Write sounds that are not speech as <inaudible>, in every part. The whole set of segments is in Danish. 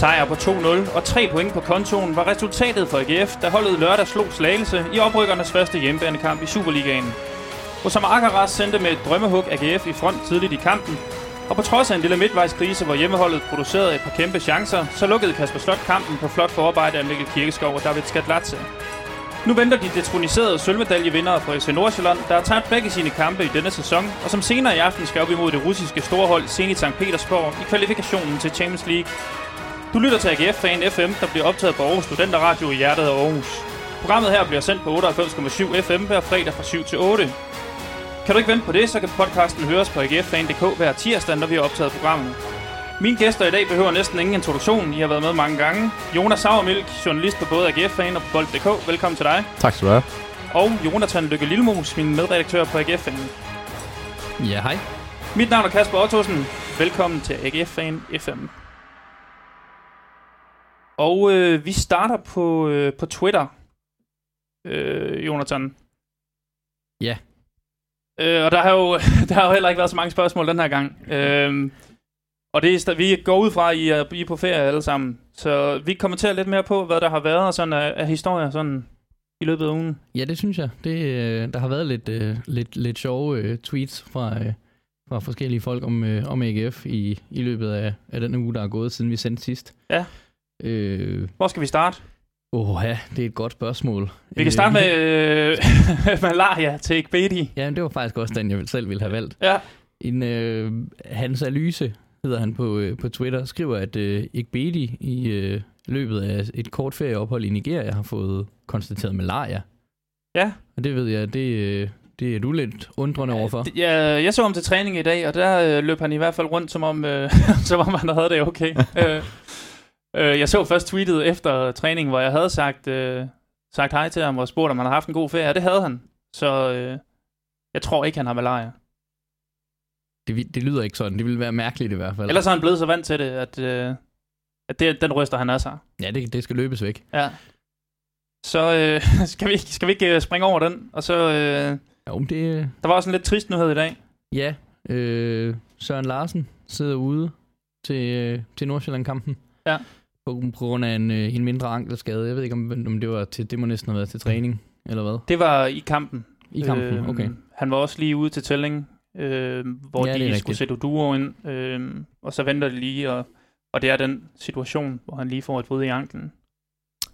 Sejr på 2-0 og 3 point på kontoen var resultatet for AGF, der holdet lørdag slog Slagelse i oprykkernes første hjemmebanekamp i Superligaen. Osama Akaras sendte med et drømmehug AGF i front tidligt i kampen, og på trods af en lille midtvejskrise, hvor hjemmeholdet producerede et par kæmpe chancer, så lukkede Kasper Slot kampen på flot forarbejde af Mikkel Kirkeskov og David Skatlatse. Nu venter de detroniserede sølvmedaljevindere fra FC Nordsjælland, der har taget begge sine kampe i denne sæson, og som senere i aften skal op imod det russiske storhold Zenit St. Petersborg i kvalifikationen til Champions League. Du lytter til AGF-fan FM, der bliver optaget på Aarhus Studenterradio i hjertet af Aarhus. Programmet her bliver sendt på 98,7 FM hver fredag fra 7 til 8. Kan du ikke vente på det, så kan podcasten høres på agffan.dk hver tirsdag, når vi har optaget programmet. Mine gæster i dag behøver næsten ingen introduktion. I har været med mange gange. Jonas Sauermilk, journalist på både AGF-fan og på Bold.dk. Velkommen til dig. Tak skal du have. Og Jonathan Lykke Lillemus, min medredaktør på AGF-fan. Ja, hej. Mit navn er Kasper Ottosen. Velkommen til AGF-fan FM. Og øh, vi starter på, øh, på Twitter, øh, Jonathan. Ja. Øh, og der har, jo, <laughs> der har jo heller ikke været så mange spørgsmål den her gang. Øh, og det er, vi går ud fra, at I er, I er på ferie alle sammen. Så vi kommenterer lidt mere på, hvad der har været sådan af, af historier sådan i løbet af ugen. Ja, det synes jeg. Det, øh, der har været lidt, øh, lidt, lidt sjove øh, tweets fra, øh, fra forskellige folk om, øh, om AGF i, i løbet af, af den uge, der er gået, siden vi sendte sidst. Ja. Øh, Hvor skal vi starte? Åh ja, det er et godt spørgsmål. Vi kan starte med øh, <laughs> malaria til Ekbedi. Ja, det var faktisk også den, jeg selv ville have valgt. Ja. En øh, Hans Alyse, hedder han på, øh, på Twitter, skriver, at øh, Ekbedi i øh, løbet af et kort ferieophold i Nigeria har fået konstateret malaria. Ja. Og det ved jeg, det, øh, det er du lidt undrende overfor. Ja, jeg så ham til træning i dag, og der øh, løb han i hvert fald rundt, som om, øh, <laughs> som om han havde det okay. <laughs> øh, øh, jeg så først tweetet efter træningen, hvor jeg havde sagt, øh, sagt hej til ham og spurgt, om han har haft en god ferie, og det havde han. Så øh, jeg tror ikke, han har malaria. Det, det lyder ikke sådan. Det ville være mærkeligt i hvert fald. Ellers er han blevet så vant til det, at, øh, at det, den ryster han af sig. Ja, det, det skal løbes væk. Ja. Så øh, <laughs> skal, vi, skal vi ikke øh, springe over den? Og så, øh, Jo, men det, der var også en lidt trist nyhed i dag. ja, øh, Søren Larsen sidder ude til, øh, til Nordsjælland-kampen. Ja. På, på grund af en, øh, en mindre ankelskade. Jeg ved ikke, om, om det var til, det må næsten have været til træning, eller hvad? Det var i kampen. I kampen, Øhm, okay. Han var også lige ude til tælling, øh, hvor Ja, de skulle rigtigt. sætte Oduro ind, øh, og så venter de lige, og, og det er den situation, hvor han lige får et brud i anklen.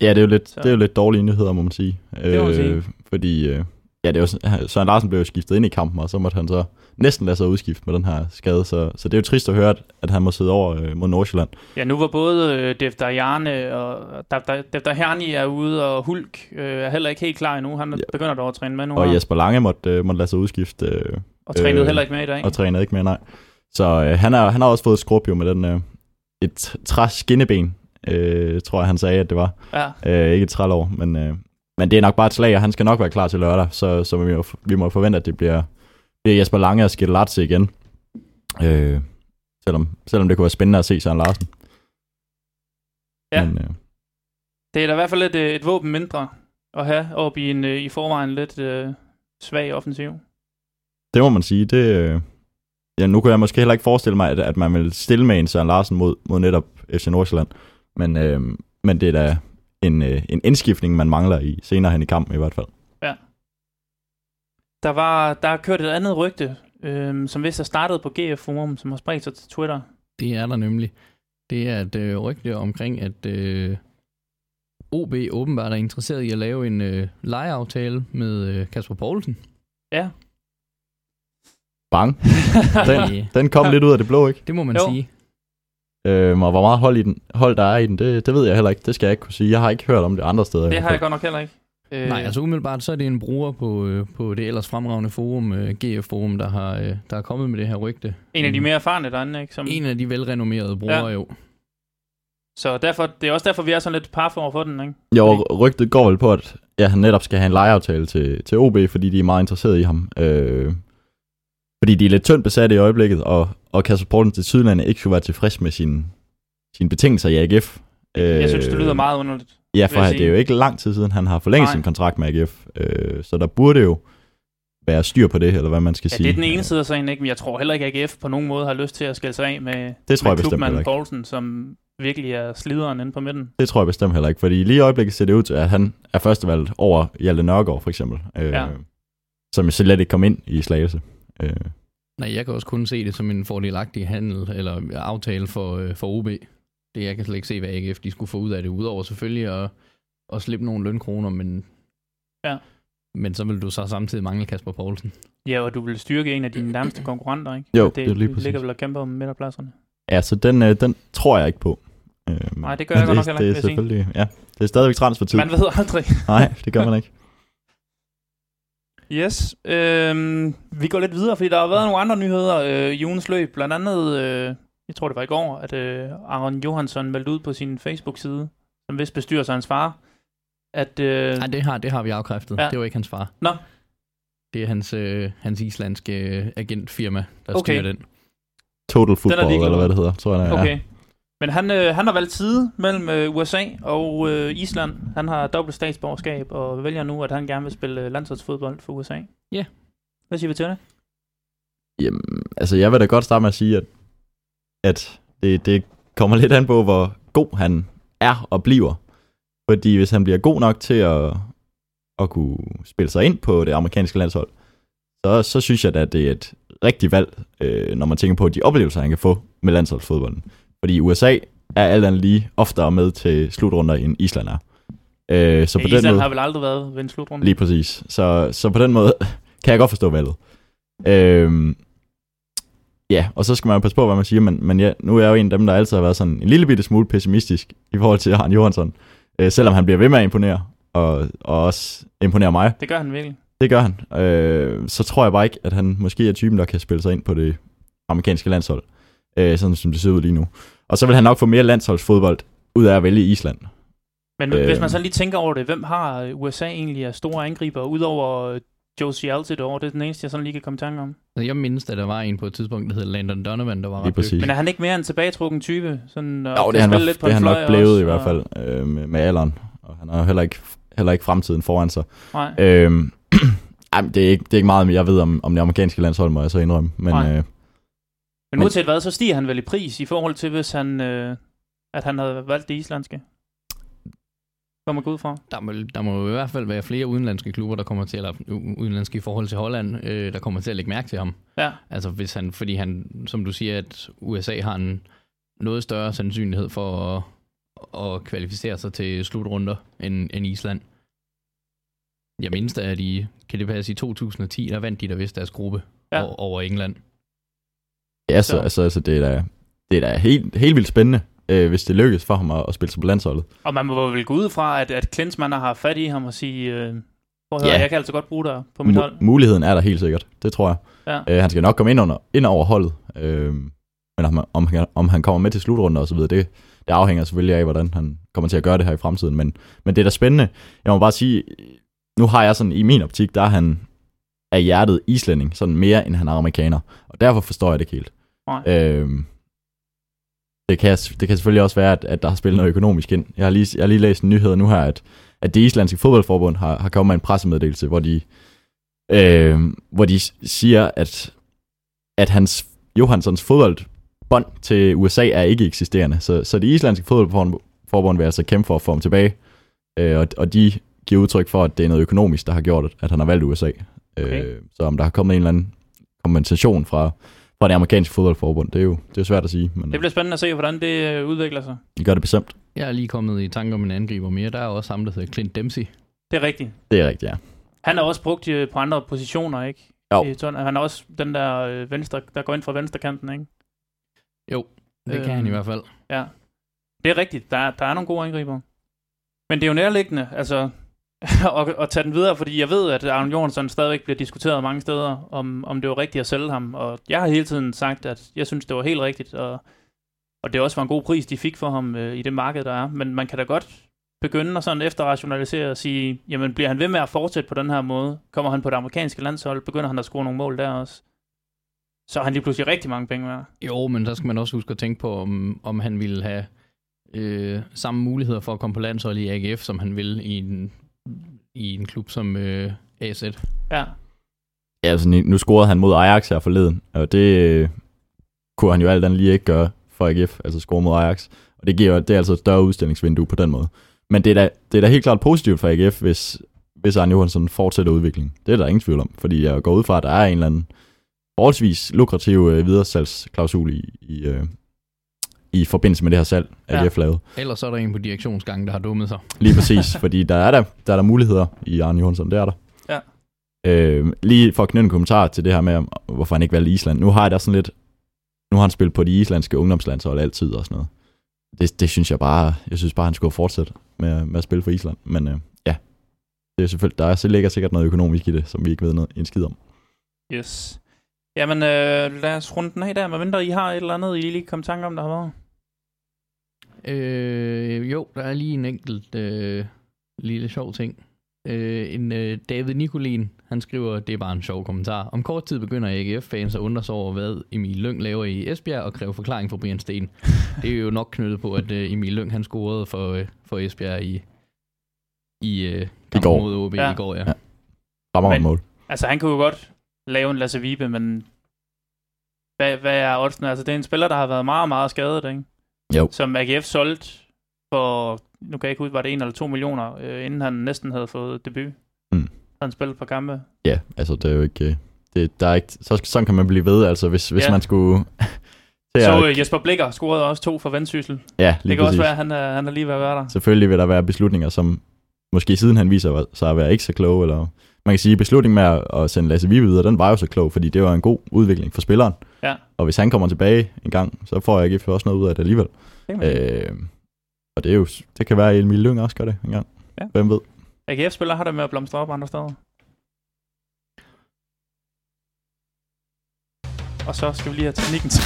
Ja, det er jo lidt, Så. det er jo lidt dårlige nyheder, må man sige. Det må man sige. Fordi, øh, ja, det sådan- Søren Larsen blev jo skiftet ind i kampen, og så måtte han så næsten lade sig udskifte med den her skade. Så, så det er jo trist at høre, at, han må sidde over øh, mod Nordsjælland. Ja, nu var både øh, Defdajane og Defdajani er ude, og Hulk øh, er heller ikke helt klar endnu. Han ja. Begynder dog at træne med nu, Og her, Jesper Lange måtte, øh, måtte lade sig udskifte, øh, og trænede øh, heller ikke med i dag. og trænede ikke mere, nej. Så øh, han, er, han har også fået et skrub jo med den, øh, et træ skinneben, øh, tror jeg han sagde, at det var. Ja, Øh, ikke et trælår, men, øh, men det er nok bare et slag, og han skal nok være klar til lørdag, så, så vi, må, vi må forvente, at det bliver, bliver Jesper Lange og Skedelatse igen. Øh, selvom, selvom det kunne være spændende at se Søren Larsen. Ja. Men, øh, det er da i hvert fald et, øh, et våben mindre at have op i en øh, i forvejen lidt øh, svag offensiv. det må man sige. Det, øh, ja, nu kan jeg måske heller ikke forestille mig, at, at man vil stille med en Søren Larsen mod, mod netop FC Nordsjælland. Men, øh, men det er da en, øh, en indskiftning, man mangler i senere hen i kampen i hvert fald. Der var der er kørt et andet rygte, øh, som vist er startet på GF Forum, som har spredt sig til Twitter. Det er der nemlig. Det er et øh, rygte omkring, at øh, OB åbenbart er interesseret i at lave en øh, lejeaftale med øh, Kasper Poulsen. Ja. Bang. <laughs> Den, Ja, den kom lidt ud af det blå, ikke? det må man Jo. sige. Øhm, og hvor meget hold, i den, hold der er i den, det, det ved jeg heller ikke. Det skal jeg ikke kunne sige. Jeg har ikke hørt om det andre steder. Det har jeg godt nok heller ikke. Øh, Nej, altså umiddelbart så er det en bruger på, øh, på det ellers fremragende forum, øh, GF Forum, der har, øh, der er kommet med det her rygte. En af de mere erfarne derinde, ikke? Som, En af de velrenommerede brugere ja. jo. Så derfor, det er også derfor, vi er sådan lidt par for for den, ikke? Jo, rygtet går vel på, at ja, han netop skal have en lejeaftale til, til OB, fordi de er meget interesserede i ham. Øh, fordi de er lidt tyndt besatte i øjeblikket, og, og Kasper Poulsen til Sydland ikke skulle være tilfreds med sine, sine betingelser i AGF. Øh, Jeg synes, det lyder meget underligt. Ja, for jeg det er jo ikke lang tid siden, han har forlænget Nej. sin kontrakt med AGF. Øh, så der burde jo være styr på det, eller hvad man skal Ja, sige. det er den ene side af sagen, ikke? Men jeg tror heller ikke, at AGF på nogen måde har lyst til at skille sig af med, Det tror jeg med bestemt klubmanden. Poulsen, som virkelig er slideren inde på midten. Det tror jeg bestemt heller ikke, fordi lige i øjeblikket ser det ud til, at han er førstevalget over Hjalte Nørgaard, for eksempel. Øh, Ja. Som slet ikke kom ind i slagelse. Øh, Nej, jeg kan også kun se det som en fordelagtig handel eller aftale for, øh, for OB. Det jeg kan slet ikke se, hvad AGF de skulle få ud af det, udover selvfølgelig at, at slippe nogle lønkroner, men, Ja. men så vil du så samtidig mangle Kasper Poulsen. Ja, og du vil styrke en af dine nærmeste konkurrenter, ikke? Jo, det, det er lige præcis. ligger vel og kæmper om midterpladserne. ja, så den, øh, den tror jeg ikke på. Øh, Nej, det gør jeg godt nok heller det, ikke, det er selvfølgelig, ja. Det er stadigvæk transfertid. Man ved aldrig. <laughs> Nej, det gør man ikke. Yes. Øhm, vi går lidt videre, fordi der har været nogle andre nyheder øh, i ugens løb. Blandt andet, øh, jeg tror det var i går, at øh, Aaron Johansson meldte ud på sin Facebook-side, som vist bestyrer sig hans far, at... Øh, Nej, det har, det har vi afkræftet. Ja. Det var ikke hans far. Nå. Det er hans, øh, hans islandske øh, agentfirma, der Okay. styrer den. Total football, ligeglad eller hvad det hedder, tror jeg, det er. Okay. Men han, øh, han har valgt side mellem øh, USA og øh, Island. Han har dobbelt statsborgerskab og vælger nu, at han gerne vil spille øh, landsholdsfodbold for USA. Ja. Hvad siger vi til det? Jamen, altså jeg vil da godt starte med at sige, at, at det, det kommer lidt an på, hvor god han er og bliver. Fordi hvis han bliver god nok til at, at kunne spille sig ind på det amerikanske landshold, så, så synes jeg da, at det er et rigtigt valg, øh, når man tænker på de oplevelser, han kan få med landsholdsfodbolden. Fordi USA er alt andet lige oftere med til slutrunder, end Island er. Øh, så Så på Island den måde, har vel aldrig været ved en slutrunde? Lige præcis. Så, så på den måde <laughs> kan jeg godt forstå valget. Øhm, ja, og så skal man jo passe på, hvad man siger, men, men ja, nu er jeg jo en af dem, der altid har været sådan en lille bitte smule pessimistisk i forhold til Arne Johansson. Øh, selvom han bliver ved med at imponere, og, og også imponere mig. Det gør han virkelig. Det gør han. Øh, så tror jeg bare ikke, at han måske er typen, der kan spille sig ind på det amerikanske landshold. Øh, sådan som det ser ud lige nu. Og så vil han nok få mere landsholdsfodbold ud af at vælge Island. Men øh, hvis man så lige tænker over det, hvem har øh, USA egentlig af store angriber, udover øh, Josie Altidore? Det er den eneste, jeg sådan lige kan komme i tanke om. Jeg mindes, at der var en på et tidspunkt, der hed Landon Donovan, der var Lige ret præcis. Men er han ikke mere en tilbagetrukken type? Sådan, og Jo, det er han, lidt på det han nok blevet også, i hvert fald øh, med, med alderen. Og han har heller ikke, heller ikke fremtiden foran sig. Nej. Øhm, <clears throat> ej, men det, er ikke, det er ikke meget, jeg ved om, om det amerikanske landshold, må jeg så indrømme. Men Nej. øh, Men Men- uanset hvad, så stiger han vel i pris i forhold til, hvis han, øh, at han havde valgt det islandske. Kommer ud fra. Der må, der må i hvert fald være flere udenlandske klubber, der kommer til, eller udenlandske i forhold til Holland, øh, der kommer til at lægge mærke til ham. Ja. Altså hvis han, fordi han, som du siger, at USA har en noget større sandsynlighed for at, at kvalificere sig til slutrunder end, end Island. Jeg mindes da, at i, kan det passe, i 2010, der vandt de der vist deres gruppe Ja. over England. Ja, så, Så- altså, altså, det er da, det er da helt, helt vildt spændende, øh, hvis det lykkes for ham at, at spille sig på landsholdet. Og man må vel gå ud fra, at, at Klinsmann har fat i ham og sige, øh, prøv at høre, Ja. jeg kan altså godt bruge dig på mit hold. Mu- muligheden er der helt sikkert, det tror jeg. Ja. Øh, han skal nok komme ind, under, ind over holdet. Øh, men om, om, han, om han kommer med til slutrunden og så videre, det, det afhænger selvfølgelig af, hvordan han kommer til at gøre det her i fremtiden. Men, men det er da spændende. Jeg må bare sige, nu har jeg sådan, i min optik, der er han af hjertet islænding, sådan mere end han er amerikaner. Og derfor forstår jeg det ikke helt. Nej. Øhm, det, kan, det kan selvfølgelig også være, at, at der har spillet noget økonomisk ind. Jeg har lige, jeg har lige læst en nyhed nu her, at, at det islandske fodboldforbund har, har kommet med en pressemeddelelse, hvor de, øh, hvor de siger, at, at hans Johanssons fodboldbånd til USA er ikke eksisterende. Så, så det islandske fodboldforbund vil altså kæmpe for at få ham tilbage. Øh, og, og de giver udtryk for, at det er noget økonomisk, der har gjort, at han har valgt USA. Okay. Øh, så om der har kommet en eller anden kompensation fra, fra det amerikanske fodboldforbund, det er jo, det er svært at sige, men Det bliver spændende at se, hvordan det øh, udvikler sig. de gør det bestemt. Jeg er lige kommet i tanke om en angriber mere. Der er også ham, der hedder Clint Dempsey. Det er rigtigt. Det er rigtigt, ja. Han er også brugt øh, på andre positioner, ikke? Jo. I han er også den der øh, venstre, der går ind fra venstrekanten, ikke? Jo, det kan han i Øhm, hvert fald. Ja. Det er rigtigt. Der, er- der er nogle gode angriber. Men det er jo nærliggende, altså, <laughs> og, at tage den videre, fordi jeg ved, at Arne Jørgensen stadigvæk bliver diskuteret mange steder, om, om det var rigtigt at sælge ham. Og jeg har hele tiden sagt, at jeg synes, det var helt rigtigt, og, og det også var en god pris, de fik for ham øh, i det marked, der er. Men man kan da godt begynde at sådan efterrationalisere og sige, jamen bliver han ved med at fortsætte på den her måde? Kommer han på det amerikanske landshold? Begynder han at score nogle mål der også? Så har han lige pludselig rigtig mange penge værd. Jo, men så skal man også huske at tænke på, om, om han ville have øh, samme muligheder for at komme på landshold i AGF, som han ville i en, i en klub som øh, AZ. Ja, Ja, altså, nu scorede han mod Ajax her forleden, og det øh, kunne han jo alt andet lige ikke gøre for AGF, altså score mod Ajax. Og det giver det er altså et større udstillingsvindue på den måde. Men det er da, det er da helt klart positivt for AGF, hvis, hvis Arne Johansson fortsætter udviklingen. Det er der ingen tvivl om, fordi jeg går ud fra, at der er en eller anden forholdsvis lukrativ øh, videresalgsklausul i, i, øh, i forbindelse med det her salg, Ja. AGF lavede. Ellers så er der en på direktionsgangen, der har dummet sig. Lige præcis, <laughs> fordi der er der, der er der muligheder i Arne Johansson, det er der. Ja. Øh, lige for at knytte en kommentar til det her med, hvorfor han ikke valgte Island. Nu har jeg da sådan lidt, nu har han spillet på de islandske ungdomslandshold altid og sådan noget. Det, det synes jeg bare, jeg synes bare, han skulle fortsætte med, med at spille for Island. Men øh, ja, det er selvfølgelig, der er, så ligger sikkert noget økonomisk i det, som vi ikke ved noget, en skid om. Yes. Jamen, øh, lad os runde den af der. Hvad mindre I har et eller andet, I lige kom i tanke om, der har været? Øh, jo, der er lige en enkelt øh, lille sjov ting. Øh, en øh, David Nikolin, han skriver, det er bare en sjov kommentar. Om kort tid begynder AGF-fans at undre sig over, hvad Emil Lyng laver i Esbjerg og kræve forklaring fra Brian Sten. <laughs> Det er jo nok knyttet på, at øh, Emil Lyng han scorede for, øh, for Esbjerg i, i øh, kampen går. mod OB Ja. i går. Ja. Ja. Rammer Men- mål. Altså, han kunne jo godt lave en Lasse Vibe, men hvad, hvad er oddsene? Altså, det er en spiller, der har været meget, meget skadet, ikke? Jo. Som AGF solgte for, nu kan jeg ikke huske, var det en eller to millioner, øh, inden han næsten havde fået debut. Mm. Han spillet et par kampe. Ja, altså det er jo ikke... øh, Det, der er ikke så, sådan kan man blive ved, altså hvis, hvis Ja. man skulle... <laughs> Så øh, Jesper Blikker scorede også to for Vendsyssel. ja, Det lige kan præcis. også være, at han er, han er lige ved at være der. Selvfølgelig vil der være beslutninger, som måske siden han viser sig at være ikke så klog, eller man kan sige, beslutningen med at, sende Lasse Vibe videre, den var jo så klog, fordi det var en god udvikling for spilleren. Ja. Og hvis han kommer tilbage en gang, så får jeg ikke også noget ud af det alligevel. Det. Øh, og det er jo, det kan være, at Emil Lyng også gør det en gang. Ja. Hvem ved? AGF-spillere har det med at blomstre op andre steder. Og så skal vi lige have teknikken til.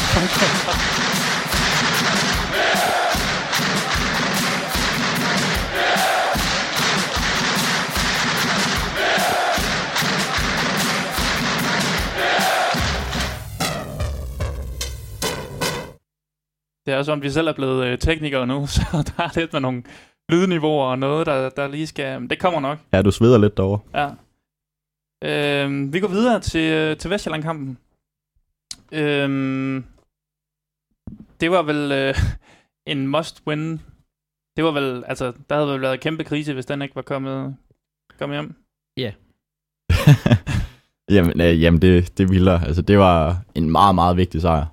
Det er sådan, vi selv er blevet øh, teknikere nu, <laughs> så der er lidt med nogle lydniveauer og noget, der, der lige skal... Men det kommer nok. Ja, du sveder lidt derovre. Ja. Øhm, vi går videre til, øh, til Vestjylland-kampen. Øhm, det var vel øh, <laughs> en must-win. Det var vel, altså, der havde vel været kæmpe krise, hvis den ikke var kommet, kommet hjem. <laughs> jamen, øh, jamen det, det vildere. Altså, det var en meget, meget vigtig sejr.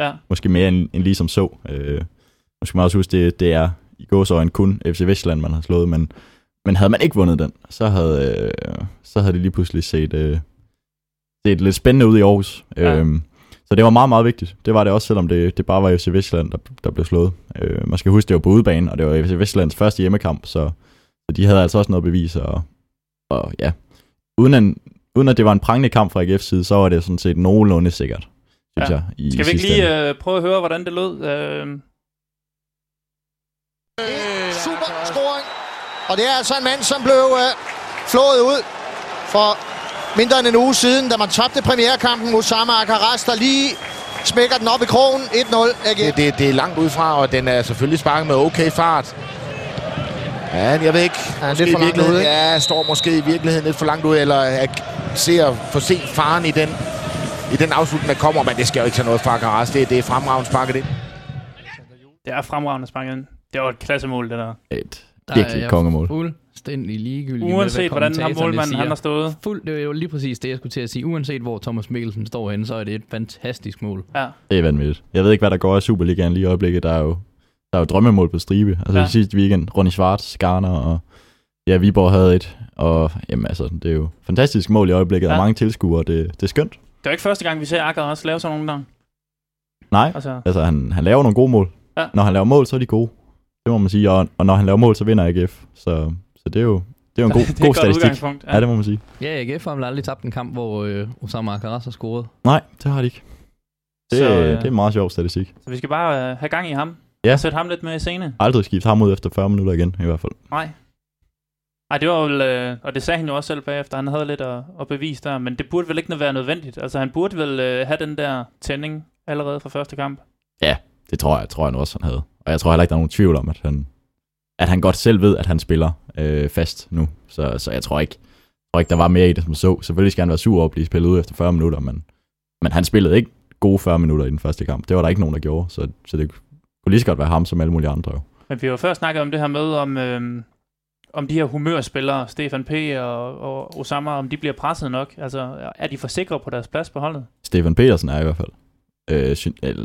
Ja. Måske mere end, end ligesom så. Øh, måske man også huske, det, det er i gåsøjne kun FC Vestjylland, man har slået, men, men havde man ikke vundet den, så havde, øh, så havde det lige pludselig set, øh, set lidt spændende ud i Aarhus. Ja. Øh, så det var meget, meget vigtigt. Det var det også, selvom det, det bare var FC Vestjylland, der, der blev slået. Øh, man skal huske, det var på udebane, og det var FC Vestjyllands første hjemmekamp, så, så de havde altså også noget at bevise. Og, og ja, uden, en, uden at det var en prangende kamp fra AGF's side, så var det sådan set nogenlunde sikkert, synes Ja. jeg. I Skal vi ikke lige øh, prøve at høre, hvordan det lød? Øh, Super scoring. Og det er altså en mand, som blev øh, flået ud for mindre end en uge siden, da man tabte premierkampen mod samme Akaras, der lige smækker den op i krogen. 1-0 AGF. Det, det, det er langt ud fra, og den er selvfølgelig sparket med okay fart. Ja, jeg ved ikke. Ja, Måske lidt for i langt ude, ikke? Ja, står måske i virkeligheden lidt for langt ud, eller er, ser for se faren i den, i den afslutning, der kommer. Men det skal jo ikke tage noget fra Karas. Det, det er fremragende sparket ind. det er fremragende sparket ind. Det var et klassemål, det der. Et Der virkelig er kongemål. Fuldstændig ligegyldig med, Uanset hvad hvordan ham kommentatorerne målmanden han har stået. Fuld, det er jo lige præcis det, jeg skulle til at sige. Uanset hvor Thomas Mikkelsen står henne, så er det et fantastisk mål. Ja. Det er vanvittigt. Jeg ved ikke, hvad der går i Superligaen lige i øjeblikket. Der er jo, der er jo drømmemål på stribe. Altså Ja. sidste weekend, Ronny Schwartz, Garner og ja, Viborg havde et. Og jamen altså, det er jo fantastisk mål i øjeblikket, Ja. og mange tilskuere. Det, det er skønt. Det er jo ikke første gang, vi ser Akker også lave sådan nogle der. Nej, Altså, altså han, han laver nogle gode mål. Ja. Når han laver mål, så er de gode. Det må man sige. Og, og når han laver mål, så vinder AGF. Så, så det er jo, det er jo en <laughs> god, det er god statistik. udgangspunkt. Ja. ja, det må man sige. Ja, AGF har vel aldrig tabt en kamp, hvor øh, Osama Akaras har scoret. Nej, det har de ikke. Det, Så, så, øh, det er en meget sjov statistik. Så vi skal bare øh, have gang i ham. Ja. Og sætte ham lidt med i scene. Aldrig skifte ham ud efter 40 minutter igen, i hvert fald. Nej. Nej, det var vel, øh, og det sagde han jo også selv bagefter, han havde lidt at, at bevise der, men det burde vel ikke være nødvendigt. Altså han burde vel øh, have den der tænding allerede fra første kamp. Det tror jeg, tror jeg nu også, han havde. Og jeg tror heller ikke, der er nogen tvivl om, at han, at han godt selv ved, at han spiller øh, fast nu. Så, så jeg tror ikke, jeg tror ikke, der var mere i det, som så. Selvfølgelig skal han være sur over at blive spillet ud efter 40 minutter, men, men han spillede ikke gode 40 minutter i den første kamp. Det var der ikke nogen, der gjorde, så, så det kunne lige så godt være ham som alle mulige andre. Jo. Men vi har jo før snakket om det her med, om, øh, om de her humørspillere, Stefan P. og, og Osama, om de bliver presset nok. Altså, er de for sikre på deres plads på holdet? Stefan Petersen er i hvert fald. Øh, syn, øh,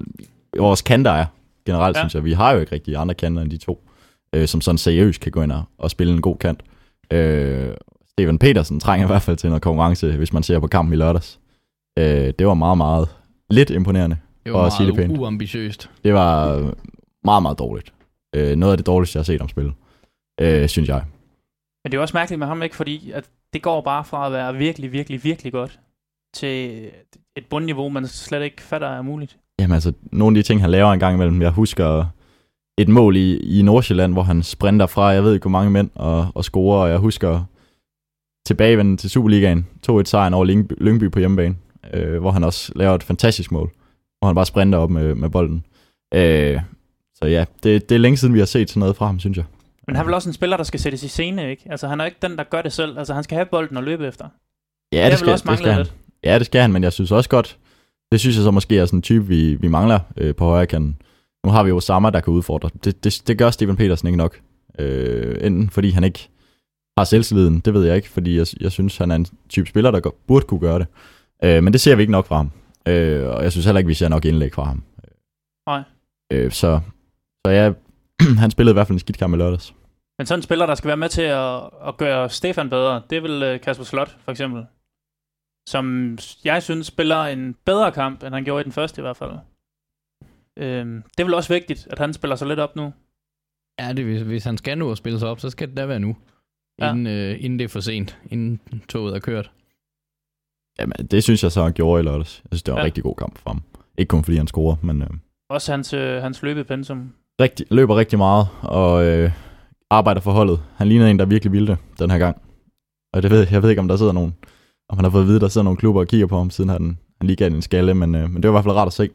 vores kanter er generelt, ja. synes jeg. Vi har jo ikke rigtig andre kanter end de to, øh, som sådan seriøst kan gå ind og, og spille en god kant. Øh, Stefan Petersen trænger i hvert fald til noget konkurrence, hvis man ser på kampen i lørdags. Øh, det var meget, meget lidt imponerende. Det var Og at sige det meget pænt. uambitiøst. Det var meget, meget dårligt. Øh, noget af det dårligste, jeg har set om spil, øh, synes jeg. Men det er også mærkeligt med ham, ikke? Fordi at det går bare fra at være virkelig, virkelig, virkelig godt til et bundniveau, man slet ikke fatter er muligt. Jamen altså, nogle af de ting, han laver en gang imellem. Jeg husker et mål i, i Nordsjælland, hvor han sprinter fra, jeg ved ikke hvor mange mænd, og, og scorer. Og jeg husker tilbagevenden til Superligaen, 2-1 sejren over Lyngby, Lyngby på hjemmebane, øh, hvor han også laver et fantastisk mål, hvor han bare sprinter op med, med bolden. Øh, så ja, det, det er længe siden, vi har set sådan noget fra ham, synes jeg. Men han er vel også en spiller, der skal sættes i scene, ikke? Altså, han er ikke den, der gør det selv. Altså, han skal have bolden og løbe efter. Ja, det, det, skal, også det skal han. lidt. Ja, det skal han, men jeg synes også godt, det synes jeg så måske er sådan en type, vi, vi mangler øh, på højre kanten. Nu har vi jo Sammer, der kan udfordre. Det, det, det gør Steven Petersen ikke nok. Øh, enten fordi han ikke har selvtilliden, det ved jeg ikke, fordi jeg, jeg synes, han er en type spiller, der burde kunne gøre det. Øh, men det ser vi ikke nok fra ham. Øh, og jeg synes heller ikke, vi ser nok indlæg fra ham. Nej. Øh, så, så ja, <clears throat> han spillede i hvert fald en skidt kamp i lørdags. Men sådan en spiller, der skal være med til at, at gøre Stefan bedre, det er vel uh, Kasper Slot, for eksempel. Som jeg synes spiller en bedre kamp, end han gjorde i den første i hvert fald. Øhm, det er vel også vigtigt, at han spiller sig lidt op nu. Ja, det, hvis, hvis han skal nå at spille sig op, så skal det da være nu. Ja. Inden, øh, inden det er for sent. Inden toget er kørt. Jamen, det synes jeg så, han gjorde i lørdags. Jeg synes, det var en Ja. rigtig god kamp for ham. Ikke kun fordi han scorer, men... Øh, Også hans, øh, hans løbepensum. Rigtig, løber rigtig meget, og øh, arbejder for holdet. Han ligner en, der virkelig ville det den her gang. Og det ved, jeg ved ikke, om der sidder nogen, om han har fået at vide, der sidder nogle klubber og kigger på ham, siden han, han lige gav den en skalle, men, øh, men det var i hvert fald rart at se.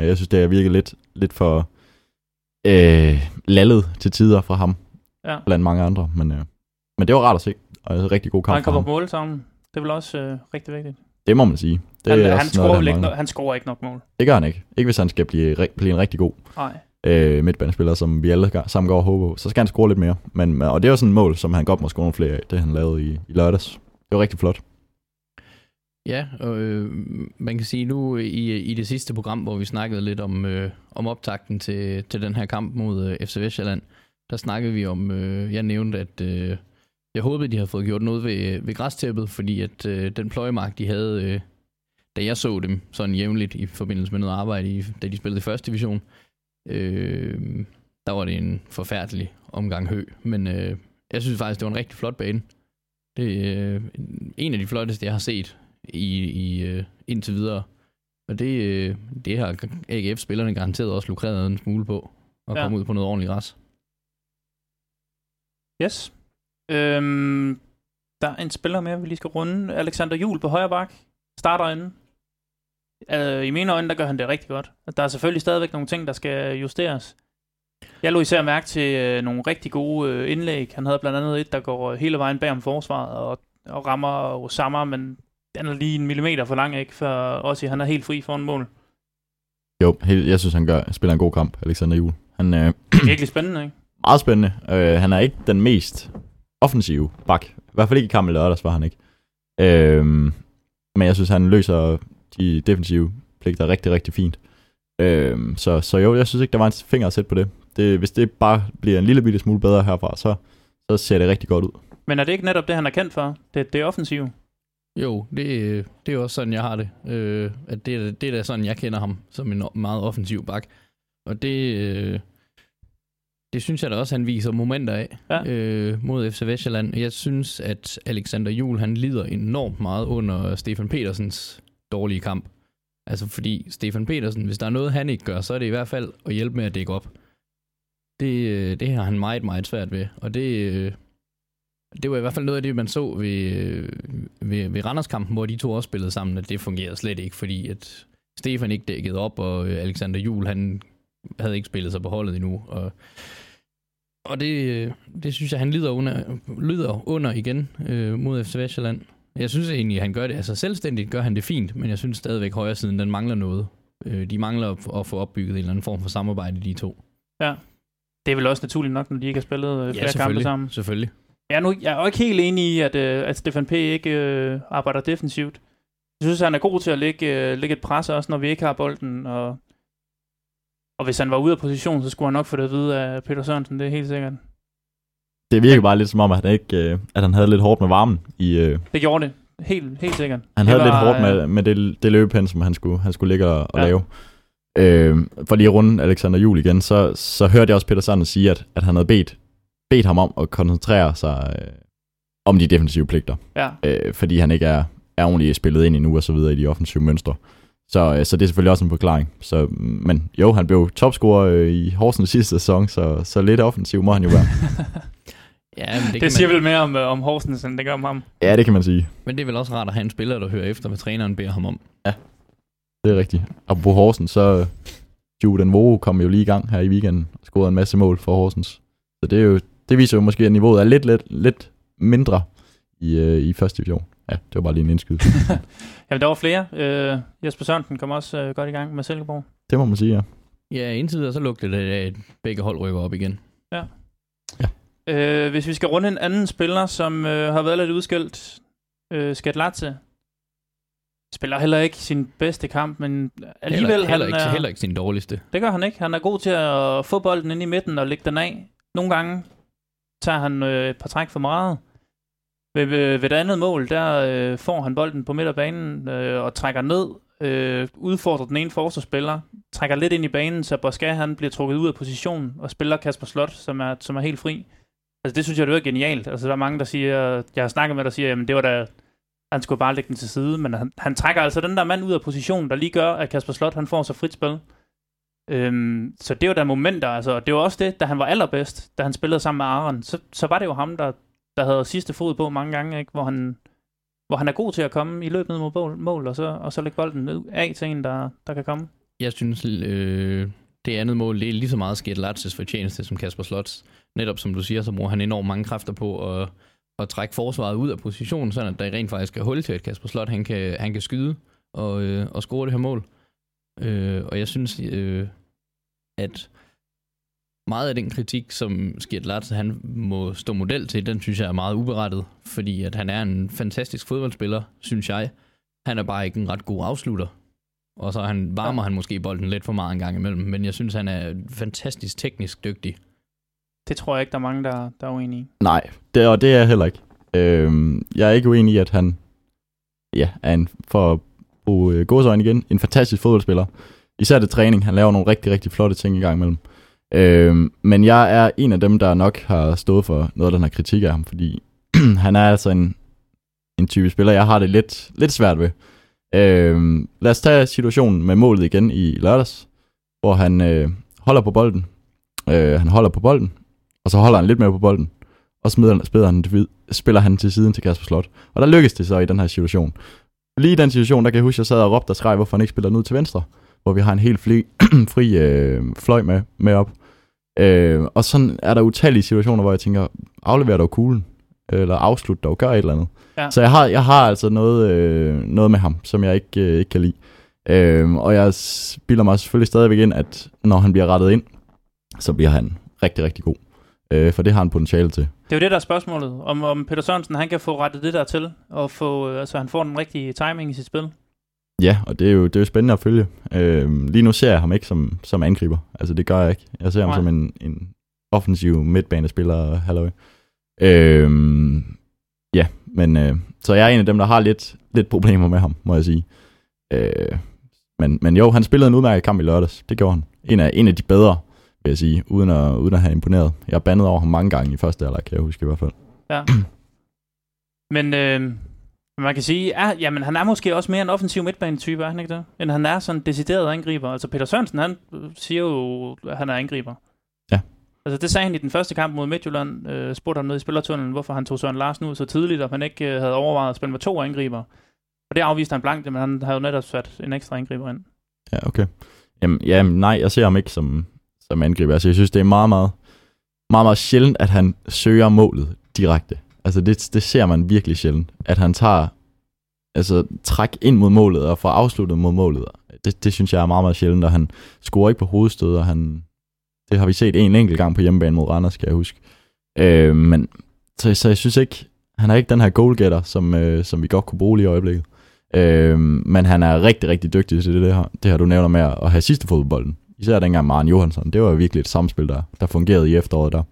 Øh, Jeg synes, det har virket lidt, lidt for øh, lallet til tider fra ham, Ja. blandt mange andre, men, øh, men det var rart at se, og en rigtig god kamp han kommer på mål sammen. Det er vel også øh, rigtig vigtigt. Det må man sige. Det, han, er han, også scorer noget, der ikke, no- han scorer ikke nok mål. det gør han ikke. Ikke hvis han skal blive, blive en rigtig god Nej øh, midtbanespiller, som vi alle sammen går og håber på. Så skal han score lidt mere. Men, og det er jo sådan et mål, som han godt må score nogle flere af, det han lavede i, i lørdags. Det var rigtig flot. Ja, og øh, man kan sige nu i, i det sidste program, hvor vi snakkede lidt om, øh, om optakten til, til den her kamp mod øh, FC Vestjylland, der snakkede vi om, øh, jeg nævnte, at øh, jeg håbede, de havde fået gjort noget ved, ved græstæppet, fordi at øh, den pløjemark, de havde, øh, da jeg så dem sådan jævnligt i forbindelse med noget arbejde, i, da de spillede i første division, øh, der var det en forfærdelig omgang hø. Men øh, jeg synes faktisk, det var en rigtig flot bane. Det er øh, en af de flotteste, jeg har set i, i øh, indtil videre. Og det, øh, det har AGF-spillerne garanteret også lukreret en smule på, at Ja. komme ud på noget ordentligt græs. Yes. Øhm, der er en spiller mere, vi lige skal runde. Alexander Jul på højre bak. Starter inden. Øh, I mine øjne, der gør han det rigtig godt. Der er selvfølgelig stadigvæk nogle ting, der skal justeres. Jeg lå især mærke til øh, nogle rigtig gode øh, indlæg. Han havde blandt andet et, der går hele vejen bag om forsvaret og, og rammer Osama, men den er lige en millimeter for lang, ikke? For også han er helt fri foran mål. Jo, helt, jeg synes, han gør, spiller en god kamp, Alexander Juhl. Han er Virkelig spændende, ikke? <clears throat> meget spændende. Øh, han er ikke den mest offensive bak. I hvert fald ikke i kampen lørdags, var han ikke. Øh, men jeg synes, han løser de defensive pligter rigtig, rigtig fint. Øh, så, så jo, jeg synes ikke, der var en finger at sætte på det. det. Hvis det bare bliver en lille bitte smule bedre herfra, så, så ser det rigtig godt ud. Men er det ikke netop det, han er kendt for? Det, det er offensiv. Jo, det, det er også sådan, jeg har det. Øh, at det, er- det er da sådan, jeg kender ham, som en meget offensiv bak. Og det, øh, det synes jeg da også, han viser momenter af Ja. øh, mod FC Vestjylland. Jeg synes, at Alexander Juhl, han lider enormt meget under Stefan Petersens dårlige kamp. Altså fordi Stefan Petersen, hvis der er noget, han ikke gør, så er det i hvert fald at hjælpe med at dække op. Det, øh, det har han meget, meget svært ved. Og det, øh, det var i hvert fald noget af det, man så ved, øh, ved, ved Randerskampen, hvor de to også spillede sammen, at det fungerede slet ikke, fordi at Stefan ikke dækkede op, og øh, Alexander Jul han havde ikke spillet sig på holdet endnu. Og, og det, det synes jeg, han lider under, lider under igen øh, mod FC Vestjylland. Jeg synes egentlig, han gør det, altså selvstændigt gør han det fint, men jeg synes stadigvæk, højre siden, den mangler noget. Øh, de mangler at, få opbygget en eller anden form for samarbejde, de to. Det er vel også naturligt nok, når de ikke har spillet øh, flere kampe selvfølgelig. sammen. selvfølgelig. Jeg er, nu, jeg er jo ikke helt enig i, at, øh, at Stefan P. ikke øh, arbejder defensivt. Jeg synes, han er god til at lægge, øh, lægge et pres, også når vi ikke har bolden. Og, og hvis han var ude af position, så skulle han nok få det at vide af Peter Sørensen, det er helt sikkert. Det virker bare lidt som om, at han, ikke, øh, at han havde lidt hårdt med varmen. I, øh, Det gjorde det. Helt, helt sikkert. han det havde lidt var, hårdt med, øh, med det, det som han skulle, han skulle ligge og, og Ja. lave. Øh, for lige at runde Alexander Jul igen, så, så hørte jeg også Peter Sander sige, at, at han havde bedt, bedt ham om at koncentrere sig øh, om de defensive pligter. Ja, øh, fordi han ikke er, er ordentligt spillet ind endnu og så videre i de offensive mønstre. Så, øh, så det er selvfølgelig også en forklaring. Så, men jo, han blev topscorer øh, i Horsens sidste sæson, så, så lidt offensiv må han jo være. <laughs> Ja, men det, det, kan siger man, vel mere om, øh, om Horsens, end det gør om ham. ja, det kan man sige. men det er vel også rart at have en spiller, der hører efter, hvad træneren beder ham om. Det er rigtigt. Og på Horsens, så øh, Jude Vore kom jo lige i gang her i weekenden og scorede en masse mål for Horsens. Så det, er jo, det viser jo måske, at niveauet er lidt, lidt, lidt mindre i, øh, i første division. Ja, det var bare lige en indskyld. <laughs> <laughs> Jamen, der var flere. Øh, Jesper Sørensen kom også øh, godt i gang med Silkeborg. det må man sige, ja. Ja, indtil videre, så lugter det, af, at begge hold rykker op igen. Øh, hvis vi skal runde en anden spiller, som øh, har været lidt udskilt, øh, Skatlatse, spiller heller ikke sin bedste kamp, men alligevel heller, heller, han ikke, er, heller ikke sin dårligste. Det gør han ikke. Han er god til at få bolden ind i midten og lægge den af. Nogle gange tager han øh, et par træk for meget. Ved, ved, ved det andet mål, der øh, får han bolden på midterbanen øh, og trækker ned, øh, udfordrer den ene forsvarsspiller, trækker lidt ind i banen, så Boska han bliver trukket ud af position og spiller Kasper Slot, som er, som er helt fri. Altså det synes jeg, det var genialt. Altså der er mange, der siger, jeg har snakket med, der siger, jamen det var da, han skulle bare lægge den til side, men han, han trækker altså den der mand ud af position, der lige gør, at Kasper Slot han får så frit spil. Øhm, så det var da momenter, altså, og det var også det, da han var allerbedst, da han spillede sammen med Aaron, så, så var det jo ham, der, der havde sidste fod på mange gange, ikke? Hvor, han, hvor han er god til at komme i løbet ned mod mål, mål og, så, og så lægge bolden ned af til en, der, der kan komme. Jeg synes, øh, det andet mål, det er lige så meget Skjert Latzes fortjeneste som Kasper Slots. Netop som du siger, så bruger han enormt mange kræfter på at, at trække forsvaret ud af positionen, sådan at der rent faktisk er hul til, at Kasper Slot han kan, han kan skyde og, øh, og score det her mål. Øh, og jeg synes, øh, at meget af den kritik, som Skjert Latze, han må stå model til, den synes jeg er meget uberettet, fordi at han er en fantastisk fodboldspiller, synes jeg. Han er bare ikke en ret god afslutter. Og så han, varmer ja. han måske bolden lidt for meget en gang imellem, men jeg synes, han er fantastisk teknisk dygtig. Det tror jeg ikke, der er mange, der, der er uenige i. Nej, det, og det er jeg heller ikke. Øhm, jeg er ikke uenig i, at han ja, er en, for at bruge øh, godsøjne igen, en fantastisk fodboldspiller. Især det træning. Han laver nogle rigtig, rigtig flotte ting i gang imellem. Øhm, men jeg er en af dem, der nok har stået for noget af den her kritik af ham, fordi <clears throat> han er altså en, en type spiller, jeg har det lidt, lidt svært ved. Øhm, lad os tage situationen med målet igen i lørdags, hvor han øh, holder på bolden. Øh, han holder på bolden, og så holder han lidt mere på bolden, og smider, spiller, han, til vid- spiller han til siden til Kasper Slot. Og der lykkes det så i den her situation. Lige i den situation, der kan jeg huske, at jeg sad og råbte og skreg, hvorfor han ikke spiller den ud til venstre, hvor vi har en helt fri, <clears throat> fri øh, fløj med, med op. Øh, og sådan er der utallige situationer, hvor jeg tænker, aflever dog kuglen, eller afslut dog, gør et eller andet. Ja. Så jeg har, jeg har altså noget, øh, noget med ham, som jeg ikke, øh, ikke kan lide. Øh, og jeg spiller mig selvfølgelig stadigvæk ind, at når han bliver rettet ind, så bliver han rigtig, rigtig god. Øh, for det har han potentiale til. Det er jo det, der er spørgsmålet. Om, om Peter Sørensen, han kan få rettet det der til, og få, øh, altså han får den rigtige timing i sit spil. Ja, og det er jo, det er jo spændende at følge. Øh, lige nu ser jeg ham ikke som, som angriber. Altså det gør jeg ikke. Jeg ser ham Nej. som en, en offensiv midtbanespiller. Halløj. Øh, ja, men øh, så jeg er en af dem, der har lidt, lidt problemer med ham, må jeg sige. Øh, men, men jo, han spillede en udmærket kamp i lørdags. Det gjorde han. En af, en af de bedre, vil jeg sige, uden at, uden at have imponeret. Jeg bandet over ham mange gange i første alder, kan jeg huske i hvert fald. Ja. <clears throat> Men øh, man kan sige, at jamen, han er måske også mere en offensiv midtbanetype, er han ikke det? End han er sådan en decideret angriber. Altså Peter Sørensen, han siger jo, at han er angriber. Ja. Altså det sagde han i den første kamp mod Midtjylland. Øh, spurgte ham nede i spillertunnelen, hvorfor han tog Søren Larsen ud så tidligt, og han ikke øh, havde overvejet at spille med to angriber. Og det afviste han blankt, men han havde jo netop sat en ekstra angriber ind. Ja, okay. Jamen, jamen, nej, jeg ser ham ikke som, som angriber. Altså, jeg synes, det er meget, meget, meget, meget sjældent, at han søger målet direkte. Altså, det, det ser man virkelig sjældent. At han tager altså, træk ind mod målet og får afsluttet mod målet. det, det synes jeg er meget, meget sjældent, og han scorer ikke på hovedstød, og han, det har vi set en enkelt gang på hjemmebane mod Randers, skal jeg huske. Øh, men så, så jeg synes ikke, han er ikke den her goalgetter, som, øh, som vi godt kunne bruge lige i øjeblikket. Øh, men han er rigtig, rigtig dygtig til det, det her, det her du nævner med at have sidste fodbolden. Især dengang Maren Johansson. Det var virkelig et samspil, der, der fungerede i efteråret der.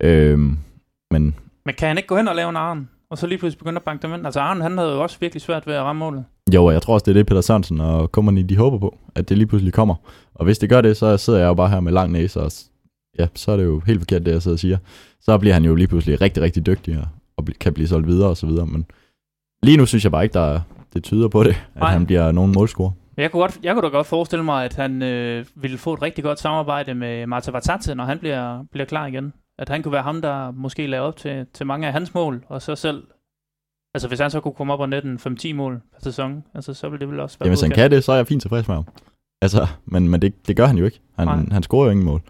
Øh, men Men kan han ikke gå hen og lave en Arne? Og så lige pludselig begynde at banke dem ind? Altså Arne, han havde jo også virkelig svært ved at ramme målet. jo, og jeg tror også, det er det, Peter Sørensen og company, de håber på, at det lige pludselig kommer. Og hvis det gør det, så sidder jeg jo bare her med lang næse, og ja, så er det jo helt forkert, det jeg sidder og siger. Så bliver han jo lige pludselig rigtig, rigtig dygtig, og, kan blive solgt videre og så videre. Men lige nu synes jeg bare ikke, der er, det tyder på det, at Nej. han bliver nogen målscorer. Jeg kunne, godt, jeg kunne da godt forestille mig, at han øh, ville få et rigtig godt samarbejde med Marta Vatate, når han bliver, bliver klar igen. At han kunne være ham, der måske lavede op til, til mange af hans mål, og så selv... Altså hvis han så kunne komme op og nette en 5-10 mål per sæson, altså, så ville det vel også være Jamen, hvis han kan det, så er jeg fint tilfreds med ham. Altså, men, men det, det gør han jo ikke. Nej. Han, han scorer jo ingen mål.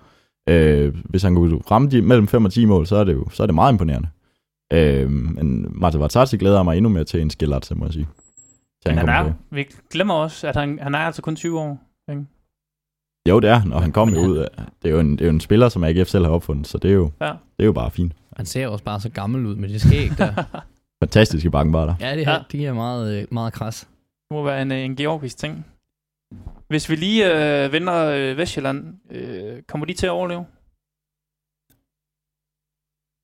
Øh, hvis han kunne ramme de mellem 5 og 10 mål, så er det jo så er det meget imponerende. Øh, men Marta Vartazzi glæder mig endnu mere til en skillert, må jeg sige. Men han er, vi glemmer også, at han, han er altså kun 20 år. Ikke? Jo, det er han, og han kom jo ud af, det er jo en, det er jo en spiller, som AGF selv har opfundet, så det er jo, Ja. det er jo bare fint. Han ser også bare så gammel ud med det skæg der. <laughs> Fantastiske der. ja, det, Ja. her, de er meget, øh, meget kras. Det må være en, øh, en georgisk ting. Hvis vi lige øh, vender øh, Vestjylland, øh, kommer de til at overleve?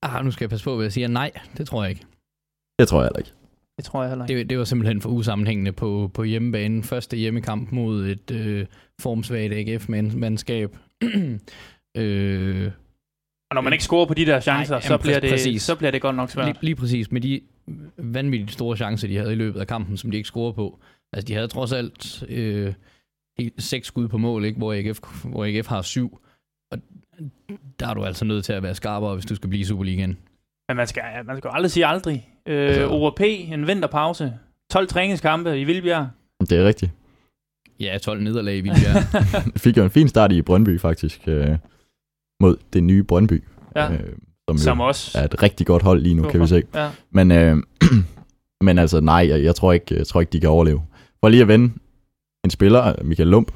Ah, nu skal jeg passe på, hvad jeg siger. Nej, det tror jeg ikke. Det tror jeg heller ikke. Det tror jeg heller ikke. Det, det var simpelthen for usammenhængende på, på hjemmebanen. Første hjemmekamp mod et øh, formsvagt AGF-mandskab. <clears throat> øh, Og når man ikke scorer på de der chancer, Nej, så, jamen, bliver det, præcis. så bliver det godt nok svært. lige, lige præcis med de vanvittigt store chancer, de havde i løbet af kampen, som de ikke scorede på. Altså, de havde trods alt øh, helt seks skud på mål, ikke? Hvor, AGF, hvor AGF har syv. Og der er du altså nødt til at være skarpere, hvis du skal blive i Superligaen. Men man skal, man skal jo aldrig sige aldrig. Øh, Altså- ORP, en vinterpause, 12 træningskampe i Vildbjerg. Det er rigtigt. Ja, 12 nederlag i Vildbjerg. <laughs> Fik jo en fin start i Brøndby faktisk, øh, mod det nye Brøndby. Ja, Øh, som, som jo også. er et rigtig godt hold lige nu, kan vi se. Ja. Men, øh, <clears throat> men altså, nej, jeg, jeg, tror ikke, jeg tror ikke, de kan overleve. For lige at vende en spiller, Michael Lump,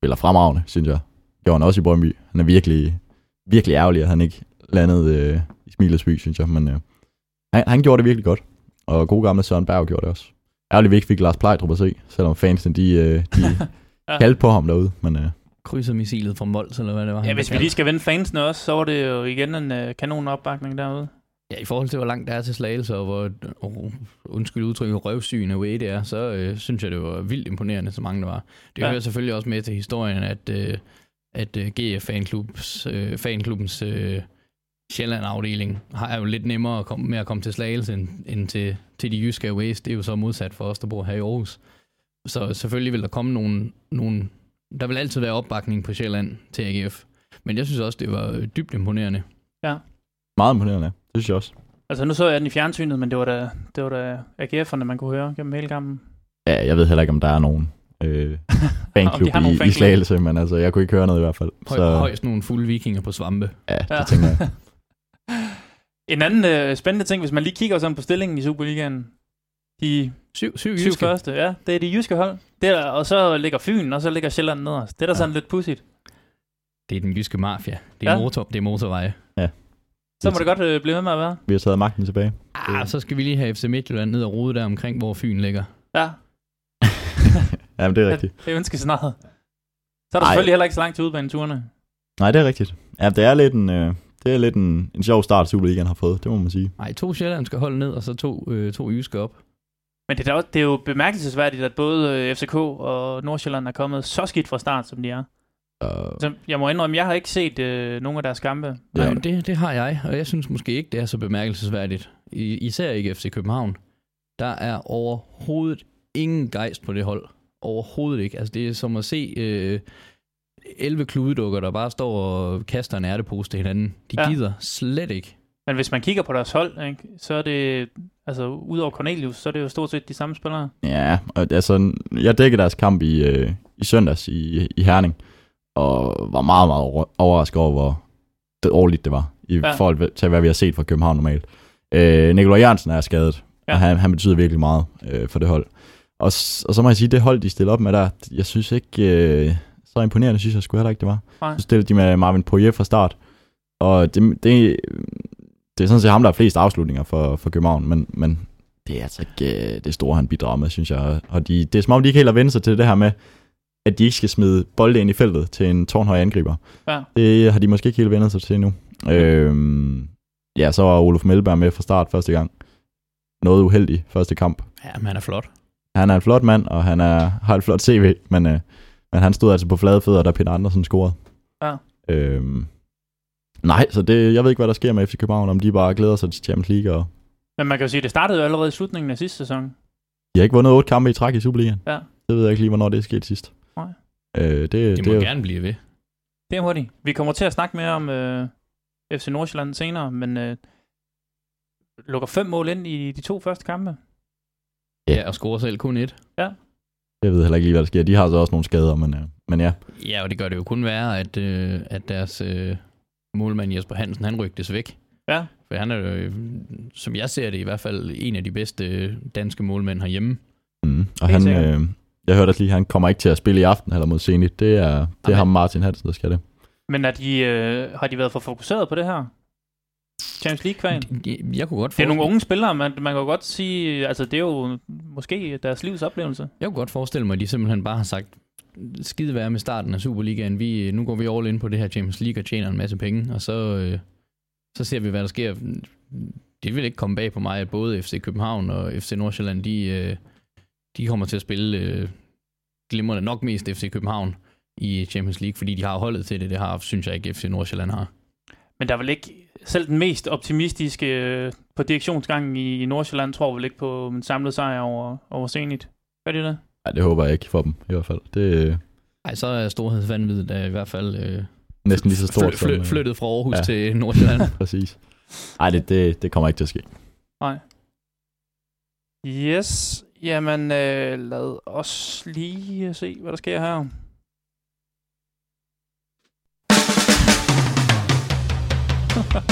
spiller fremragende, synes jeg. Gjorde han også i Brøndby. Han er virkelig, virkelig ærgerlig, at han ikke landede øh, i Smilets by, synes jeg. Men øh, han, han gjorde det virkelig godt. Og god gamle Søren Berg gjorde det også. Ærgerligt, vi ikke fik Lars Plejdrup at se, selvom fansene, de, øh, de <laughs> Ja. kaldte på ham derude. Men øh, Krydser missilet fra Mols, eller hvad det var. ja, hvis vi lige skal vende fansene også, så var det jo igen en øh, kanon opbakning derude. Ja, i forhold til, hvor langt der er til slagelse, og hvor, oh, undskyld udtrykket, røvsyn away det er, så øh, synes jeg, det var vildt imponerende, så mange der var. Det Ja. hører selvfølgelig også med til historien, at, øh, at øh, GF Fanklubbs, øh, fanklubbens øh, Sjælland-afdeling har jo lidt nemmere at komme, med at komme til slagelse end, end til, til de jyske aways. Det er jo så modsat for os, der bor her i Aarhus. Så selvfølgelig vil der komme nogle, nogle... Der vil altid være opbakning på Sjælland til AGF. Men jeg synes også, det var øh, dybt imponerende. meget imponerende, det synes jeg også. Altså nu så jeg den i fjernsynet, men det var da, det var da AGF'erne, man kunne høre gennem hele kampen. Ja, jeg ved heller ikke, om der er nogen øh, <laughs> fanklub i, i. Slagelse, men altså, jeg kunne ikke høre noget i hvert fald. Høj, så... Højst nogle fulde vikinger på svampe. ja, det Ja. tænker jeg. <laughs> En anden øh, spændende ting, hvis man lige kigger sådan på stillingen i Superligaen. De Syv, syv, syv jyske. første, ja, det er de jyske hold. Det er, og så ligger Fyn, og så ligger Sjælland nederst. Det er da sådan lidt pudsigt. Det er den jyske mafia. Det er, Ja. ja. motor, det er motorveje. Så må det godt øh, blive ved med at være. Vi har taget magten tilbage. Ah, så skal vi lige have FC Midtjylland ned og rode der omkring, hvor Fyn ligger. Ja, <laughs> Ja, men det er rigtigt. det er ønskescenariet. Så er der Ej. selvfølgelig heller ikke så langt til udbaneturene. Nej, det er rigtigt. Ja, det er lidt en, øh, det er lidt en, en sjov start, Superligaen har fået. Det må man sige. Nej, to sjællandske hold ned, og så to, øh, to jyske op. Men det er, også, det er jo bemærkelsesværdigt, at både øh, FCK og Nordsjælland er kommet så skidt fra start, som de er. Uh, Så jeg må indrømme, jeg har ikke set øh, nogen af deres kampe. Ja. Nej, men det, det har jeg, og jeg synes måske ikke, det er så bemærkelsesværdigt. I, især ikke FC København. Der er overhovedet ingen gejst på det hold. Overhovedet ikke. Altså, det er som at se øh, 11 kludedukker, der bare står og kaster en ærtepose til hinanden. De Ja. gider slet ikke. Men hvis man kigger på deres hold, ikke, så er det, altså udover Cornelius, så er det jo stort set de samme spillere. ja, og, altså, jeg dækkede deres kamp i, øh, i søndags i, i Herning, og var meget, meget over- overrasket over, hvor dårligt det var, i Ja. forhold til, hvad vi har set fra København normalt. Øh, Nikolaj Jørgensen er skadet, Ja. og han, han betyder virkelig meget øh, for det hold. Og, og så må jeg sige, det hold, de stiller op med der, jeg synes ikke, øh, så imponerende synes jeg sgu heller ikke, det var. Nej. Så stillede de med Marvin Poirier fra start. Og det, det, det er sådan set ham, der har flest afslutninger for, for København, men, men det er altså ikke øh, det store, han bidrager med, synes jeg. Og de, det er som om, de ikke helt har vendt sig til det her med, at de ikke skal smide bolde ind i feltet til en tårnhøj angriber. Ja. Det har de måske ikke helt vendt sig til endnu. Øhm, ja, så var Olof Melberg med fra start første gang. Noget uheldig første kamp. Ja, men han er flot. Han er en flot mand, og han er, har et flot CV, men, øh, men han stod altså på flade fødder, da Peter Andersen scorede. Ja. Øhm, nej, så det, jeg ved ikke, hvad der sker med FC København, om de bare glæder sig til Champions League, og Men man kan jo sige, at det startede jo allerede i slutningen af sidste sæson. de har ikke vundet otte kampe i træk i Superligaen. Ja. Det ved jeg ikke lige, hvornår det er sket sidst. Nej. Øh, det, De det, må jo- gerne blive ved. Det er hurtigt. Vi kommer til at snakke mere om øh, FC Nordsjælland senere, men øh, lukker fem mål ind i de to første kampe. Ja. Ja, og score selv kun et. Jeg ved heller ikke lige, hvad der sker. De har så også nogle skader, men, øh, men ja. Ja, og det gør det jo kun værre, at, øh, at deres øh, målmand Jesper Hansen, han rygtes væk. Ja. For han er jo, øh, som jeg ser det, i hvert fald en af de bedste øh, danske målmænd herhjemme. Mm. Og han, øh, jeg hørte også lige, han kommer ikke til at spille i aften eller mod Zenit. Det er, det er Amen. ham Martin Hansen, der skal det. Men er de, øh, har de været for fokuseret på det her? Champions League-kval? Jeg, jeg kunne godt Det er nogle unge spillere, man, man kan jo godt sige, altså det er jo måske deres livs oplevelse. Jeg kunne godt forestille mig, at de simpelthen bare har sagt, skide være med starten af Superligaen. Vi, nu går vi all in på det her Champions League og tjener en masse penge, og så, øh, så ser vi, hvad der sker. Det vil ikke komme bag på mig, at både FC København og FC Nordsjælland, de, øh, de kommer til at spille øh, glimrende nok mest FC København i Champions League, fordi de har holdet til det. Det har, synes jeg ikke, FC Nordsjælland har. Men der er vel ikke, selv den mest optimistiske øh, på direktionsgangen i, i Nordsjælland, tror vel ikke på en samlet sejr over, over Zenit. Gør de det? Ja, det håber jeg ikke for dem, i hvert fald. Det er Ej, så er storhedsvandvidet i hvert fald øh, næsten lige så stort fly, fly, øh, flyttet fra Aarhus ja. til Nordsjælland. <laughs> Præcis. Nej, det, det, det kommer ikke til at ske. Nej. Yes. Jamen, øh, lad os lige se, hvad der sker her. Lige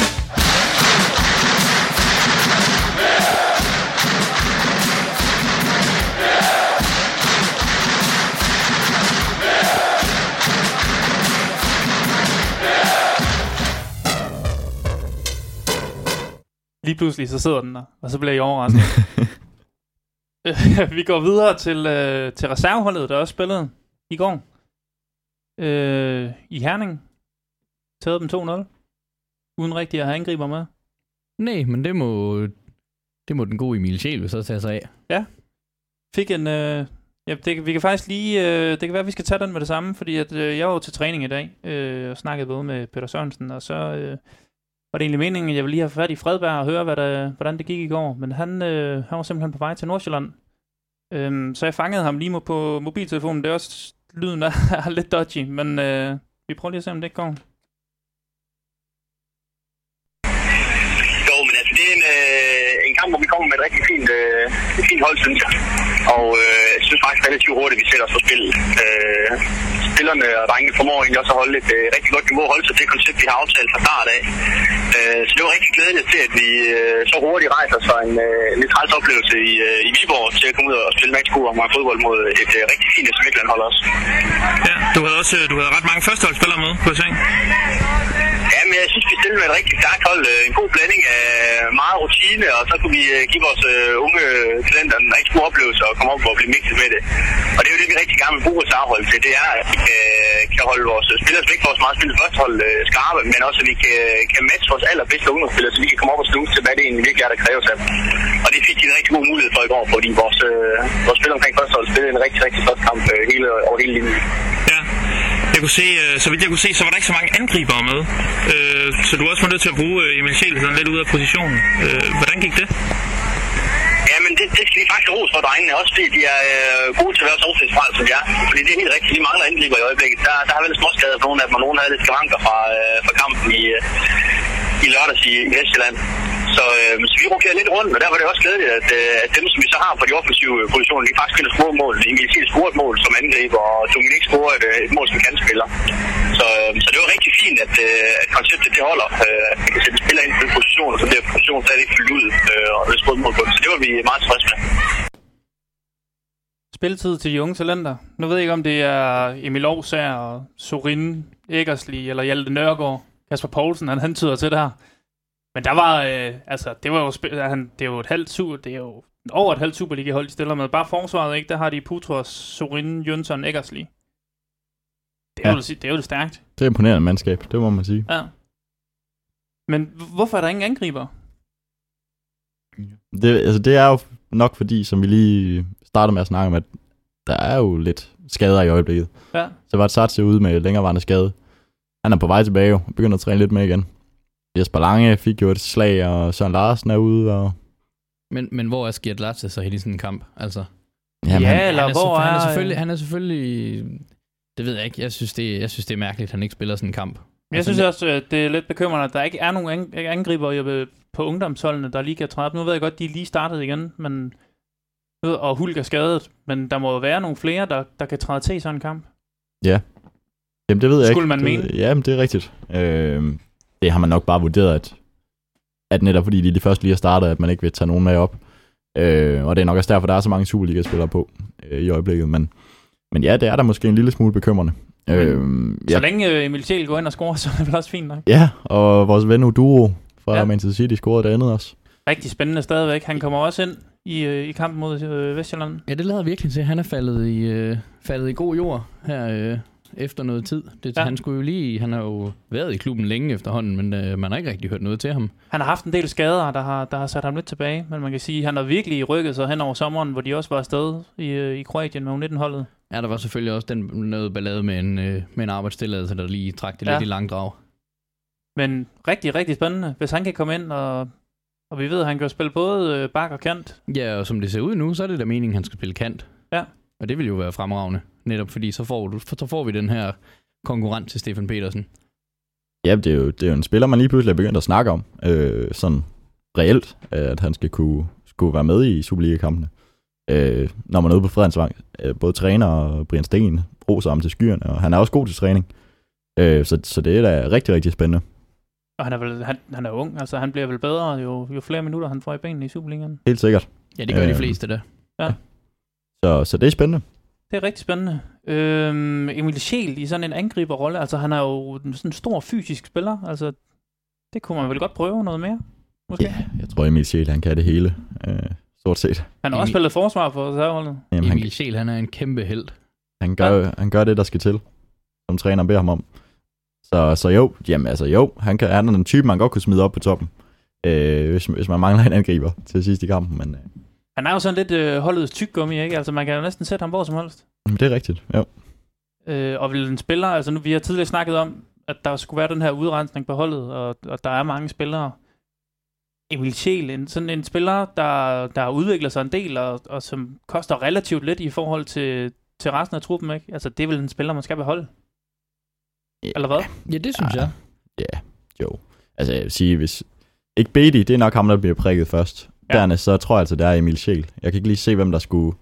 pludselig så sidder den der, og så bliver jeg overrasket. <laughs> <laughs> vi går videre til, øh, til reserveholdet, der også spillede i går. Øh, I Herning. Taget dem 2-0. Uden rigtig at have angriber med. Nej, men det må, det må den gode Emil Sjæl så tage sig af. Fik en... Øh, ja, det, vi kan faktisk lige... Øh, det kan være, at vi skal tage den med det samme, fordi at, øh, jeg var til træning i dag, øh, og snakkede både med Peter Sørensen, og så øh, var det egentlig meningen, at jeg ville lige have fat i Fredberg og høre, hvad der, hvordan det gik i går. Men han, øh, han var simpelthen på vej til Nordsjælland. Øhm, så jeg fangede ham lige på mobiltelefonen. Det er også... Lyden er, <laughs> er lidt dodgy, men øh, vi prøver lige at se, om det ikke går. Jo, men altså, det er en, øh, en kamp, hvor vi kommer med et rigtig fint, øh, et fint hold, synes jeg. Og øh, jeg synes faktisk relativt hurtigt, at vi sætter os på spil. Øh, spillerne og drengene formår egentlig også at holde et øh, rigtig godt niveau, holde sig til det koncept, vi har aftalt fra start af. Øh, så det var rigtig glædeligt til, at vi øh, så hurtigt rejser sig en øh, lidt træls oplevelse i, øh, i Viborg til at komme ud og spille matchkur og fodbold mod et øh, rigtig fint FC Midtland hold også. Ja, du havde også øh, du havde ret mange førsteholdsspillere med, på jeg Jamen, jeg synes, vi stillede med et rigtig stærkt hold. Øh, en god blanding af meget rutine, og så kunne vi øh, give vores øh, unge talenter en rigtig god oplevelse og komme op og blive mixet med det. Og det er jo det, vi rigtig gerne vil bruge vores afhold til. Det er, at vi kan, kan holde vores spillere, som ikke får så meget spillet første hold, skarpe, men også at vi kan, kan matche vores allerbedste ungdomsspillere, så vi kan komme op og snuse til, hvad det egentlig virkelig er, der kræves af dem. Og det fik de en rigtig god mulighed for i går, fordi vores, vores spillere omkring første hold spillede en rigtig, rigtig flot kamp hele, over hele linjen. Ja. Jeg kunne se, øh, så vidt jeg kunne se, så var der ikke så mange angribere med. Øh, så du også også nødt til at bruge øh, Emil Sjæl sådan lidt ud af positionen. Øh, hvordan gik det? Ja, men det, det skal vi faktisk rose for drengene, også fordi de er øh, gode til at være så offensivt som de er. Fordi det er helt rigtigt, de mangler indgriber i øjeblikket. Der, der har været lidt småskader på nogle af dem, og nogle havde lidt skavanker fra, øh, fra kampen i, øh, i lørdags i, i Vestjylland. Så, øh, så vi rokerer lidt rundt, og der var det også glædeligt, at, øh, at dem, som vi så har på de offensive positioner, de faktisk finder score mål. Emil Thiel scorer et mål som angriber, og Dominik scorer et, øh, et mål som kandspiller. Så, øh, så det var rigtig fint, at, øh, at konceptet det holder. Øh, at vi kan sætte spillere ind på en position, og så bliver positionen stadig fyldt ud, øh, og det er mål på. Så det var vi meget tilfredse med. spilletid til de unge talenter. Nu ved jeg ikke, om det er Emil Aarhusager og Sorin Eggersli eller Hjalte Nørgaard. Kasper Poulsen, han hentyder til det her. Men der var, øh, altså, det var jo, spil, han, det er jo et halvt super, det er jo over et halvt Superliga-hold, de stiller med. Bare forsvaret, ikke? Der har de Putros, Sorin, Jønsson, Eggersli. Det er, Ja. jo, det er jo stærkt. Det er imponerende mandskab, det må man sige. Ja. Men hvorfor er der ingen angriber? Det, altså, det er jo nok fordi, som vi lige startede med at snakke om, at der er jo lidt skader i øjeblikket. Ja. Så var det ser ud med længerevarende skade. Han er på vej tilbage og begynder at træne lidt med igen. Jesper Lange fik jo et slag, og Søren Larsen er ude. Og... Men, men hvor er Skirt Latze så i sådan en kamp? Altså, Jamen, Ja, han, eller han er, hvor selvfø- han er er... selvfølgelig, han er selvfølgelig, det ved jeg ikke, jeg synes det, jeg synes det er mærkeligt, at han ikke spiller sådan en kamp. Jeg synes også, at det er lidt bekymrende, at der ikke er nogen ang- angriber på ungdomsholdene, der lige kan træde op. Nu ved jeg godt, de er lige startet igen, men og Hulk er skadet, men der må jo være nogle flere, der, der kan træde til i sådan en kamp. Jamen, det ved jeg Skulle ikke. man det, mene. Ja, men det er rigtigt. Øh, det har man nok bare vurderet, at, at netop fordi de er de første lige har startet, at man ikke vil tage nogen med op. Øh, og det er nok også derfor, der er så mange Superliga-spillere på øh, i øjeblikket. Men, men ja, det er der måske en lille smule bekymrende. Men Øh, Så ja, længe øh, Emil Thiel går ind og scorer, <laughs> så er det vel også fint nok. ja, og vores ven Uduro fra Ja. Manchester City scorede det andet også. Rigtig spændende stadigvæk. Han kommer også ind i, øh, i kampen mod øh, Vestjylland. Ja, det lader virkelig til, at han er faldet i, øh, faldet i god jord her øh, efter noget tid. Det, Ja. Han skulle jo lige, han har jo været i klubben længe efterhånden, men øh, man har ikke rigtig hørt noget til ham. Han har haft en del skader, der har, der har sat ham lidt tilbage, men man kan sige, at han har virkelig rykket sig hen over sommeren, hvor de også var afsted i, øh, i Kroatien med U19-holdet. Ja, der var selvfølgelig også den noget ballade med en, øh, med en arbejdstilladelse, der lige trak det Ja. lidt i langdrag. Men rigtig, rigtig spændende, hvis han kan komme ind, og, og vi ved, at han kan spille både øh, bak og kant. Ja, og som det ser ud nu, så er det da meningen, at han skal spille kant. Ja. Og det vil jo være fremragende, netop fordi så får, du, så får vi den her konkurrent til Stefan Petersen. Ja, det er, jo, det er jo en spiller, man lige pludselig er begyndt at snakke om. Øh, sådan reelt, at han skal kunne, skulle være med i Superliga-kampene. Øh, når man er ude på Fredensvang, øh, både træner og Brian Sten roser ham til skyerne, og han er også god til træning. Øh, så, så det er da rigtig, rigtig spændende. Og han er, vel, han, han er ung, altså han bliver vel bedre, jo, jo flere minutter han får i benene i Superligaen. Helt sikkert. Ja, det gør øh. de Øh. fleste da. Så, så det er spændende. Det er rigtig spændende. Øhm, Emil Scheel i sådan en angriberrolle, altså han er jo en sådan stor fysisk spiller, altså det kunne man vel godt prøve noget mere, måske. Ja, jeg tror Emil Scheel, han kan det hele. Øh, stort set. Han har også Emil- spillet forsvar for reserveholdet. Jamen, han, Emil Scheel, han er en kæmpe held. han, gør, han gør det, der skal til, som træner beder ham om. Så, så jo, jamen altså jo, han, kan, han er den type, man godt kunne smide op på toppen, øh, hvis, hvis man mangler en angriber til sidst i kampen. Men øh, Han er jo sådan lidt øh, holdets tyggegummi, ikke? Altså man kan jo næsten sætte ham hvor som helst. men det er rigtigt, jo. Øh, og vil en spiller, altså nu vi har tidligere snakket om, at der skulle være den her udrensning på holdet, og, og der er mange spillere. Emil Scheel, en, sådan en spiller, der, der udvikler sig en del, og, og som koster relativt lidt i forhold til, til resten af truppen, ikke? Altså det er vel en spiller, man skal beholde. Eller hvad? Ja, det synes Ah. jeg. Ja, jo. Altså jeg vil sige, hvis... Ikke Beatty, det er nok ham, der bliver prikket først. Ja. Dernæst, så tror jeg altså, det er Emil Scheel. Jeg kan ikke lige se, hvem der skulle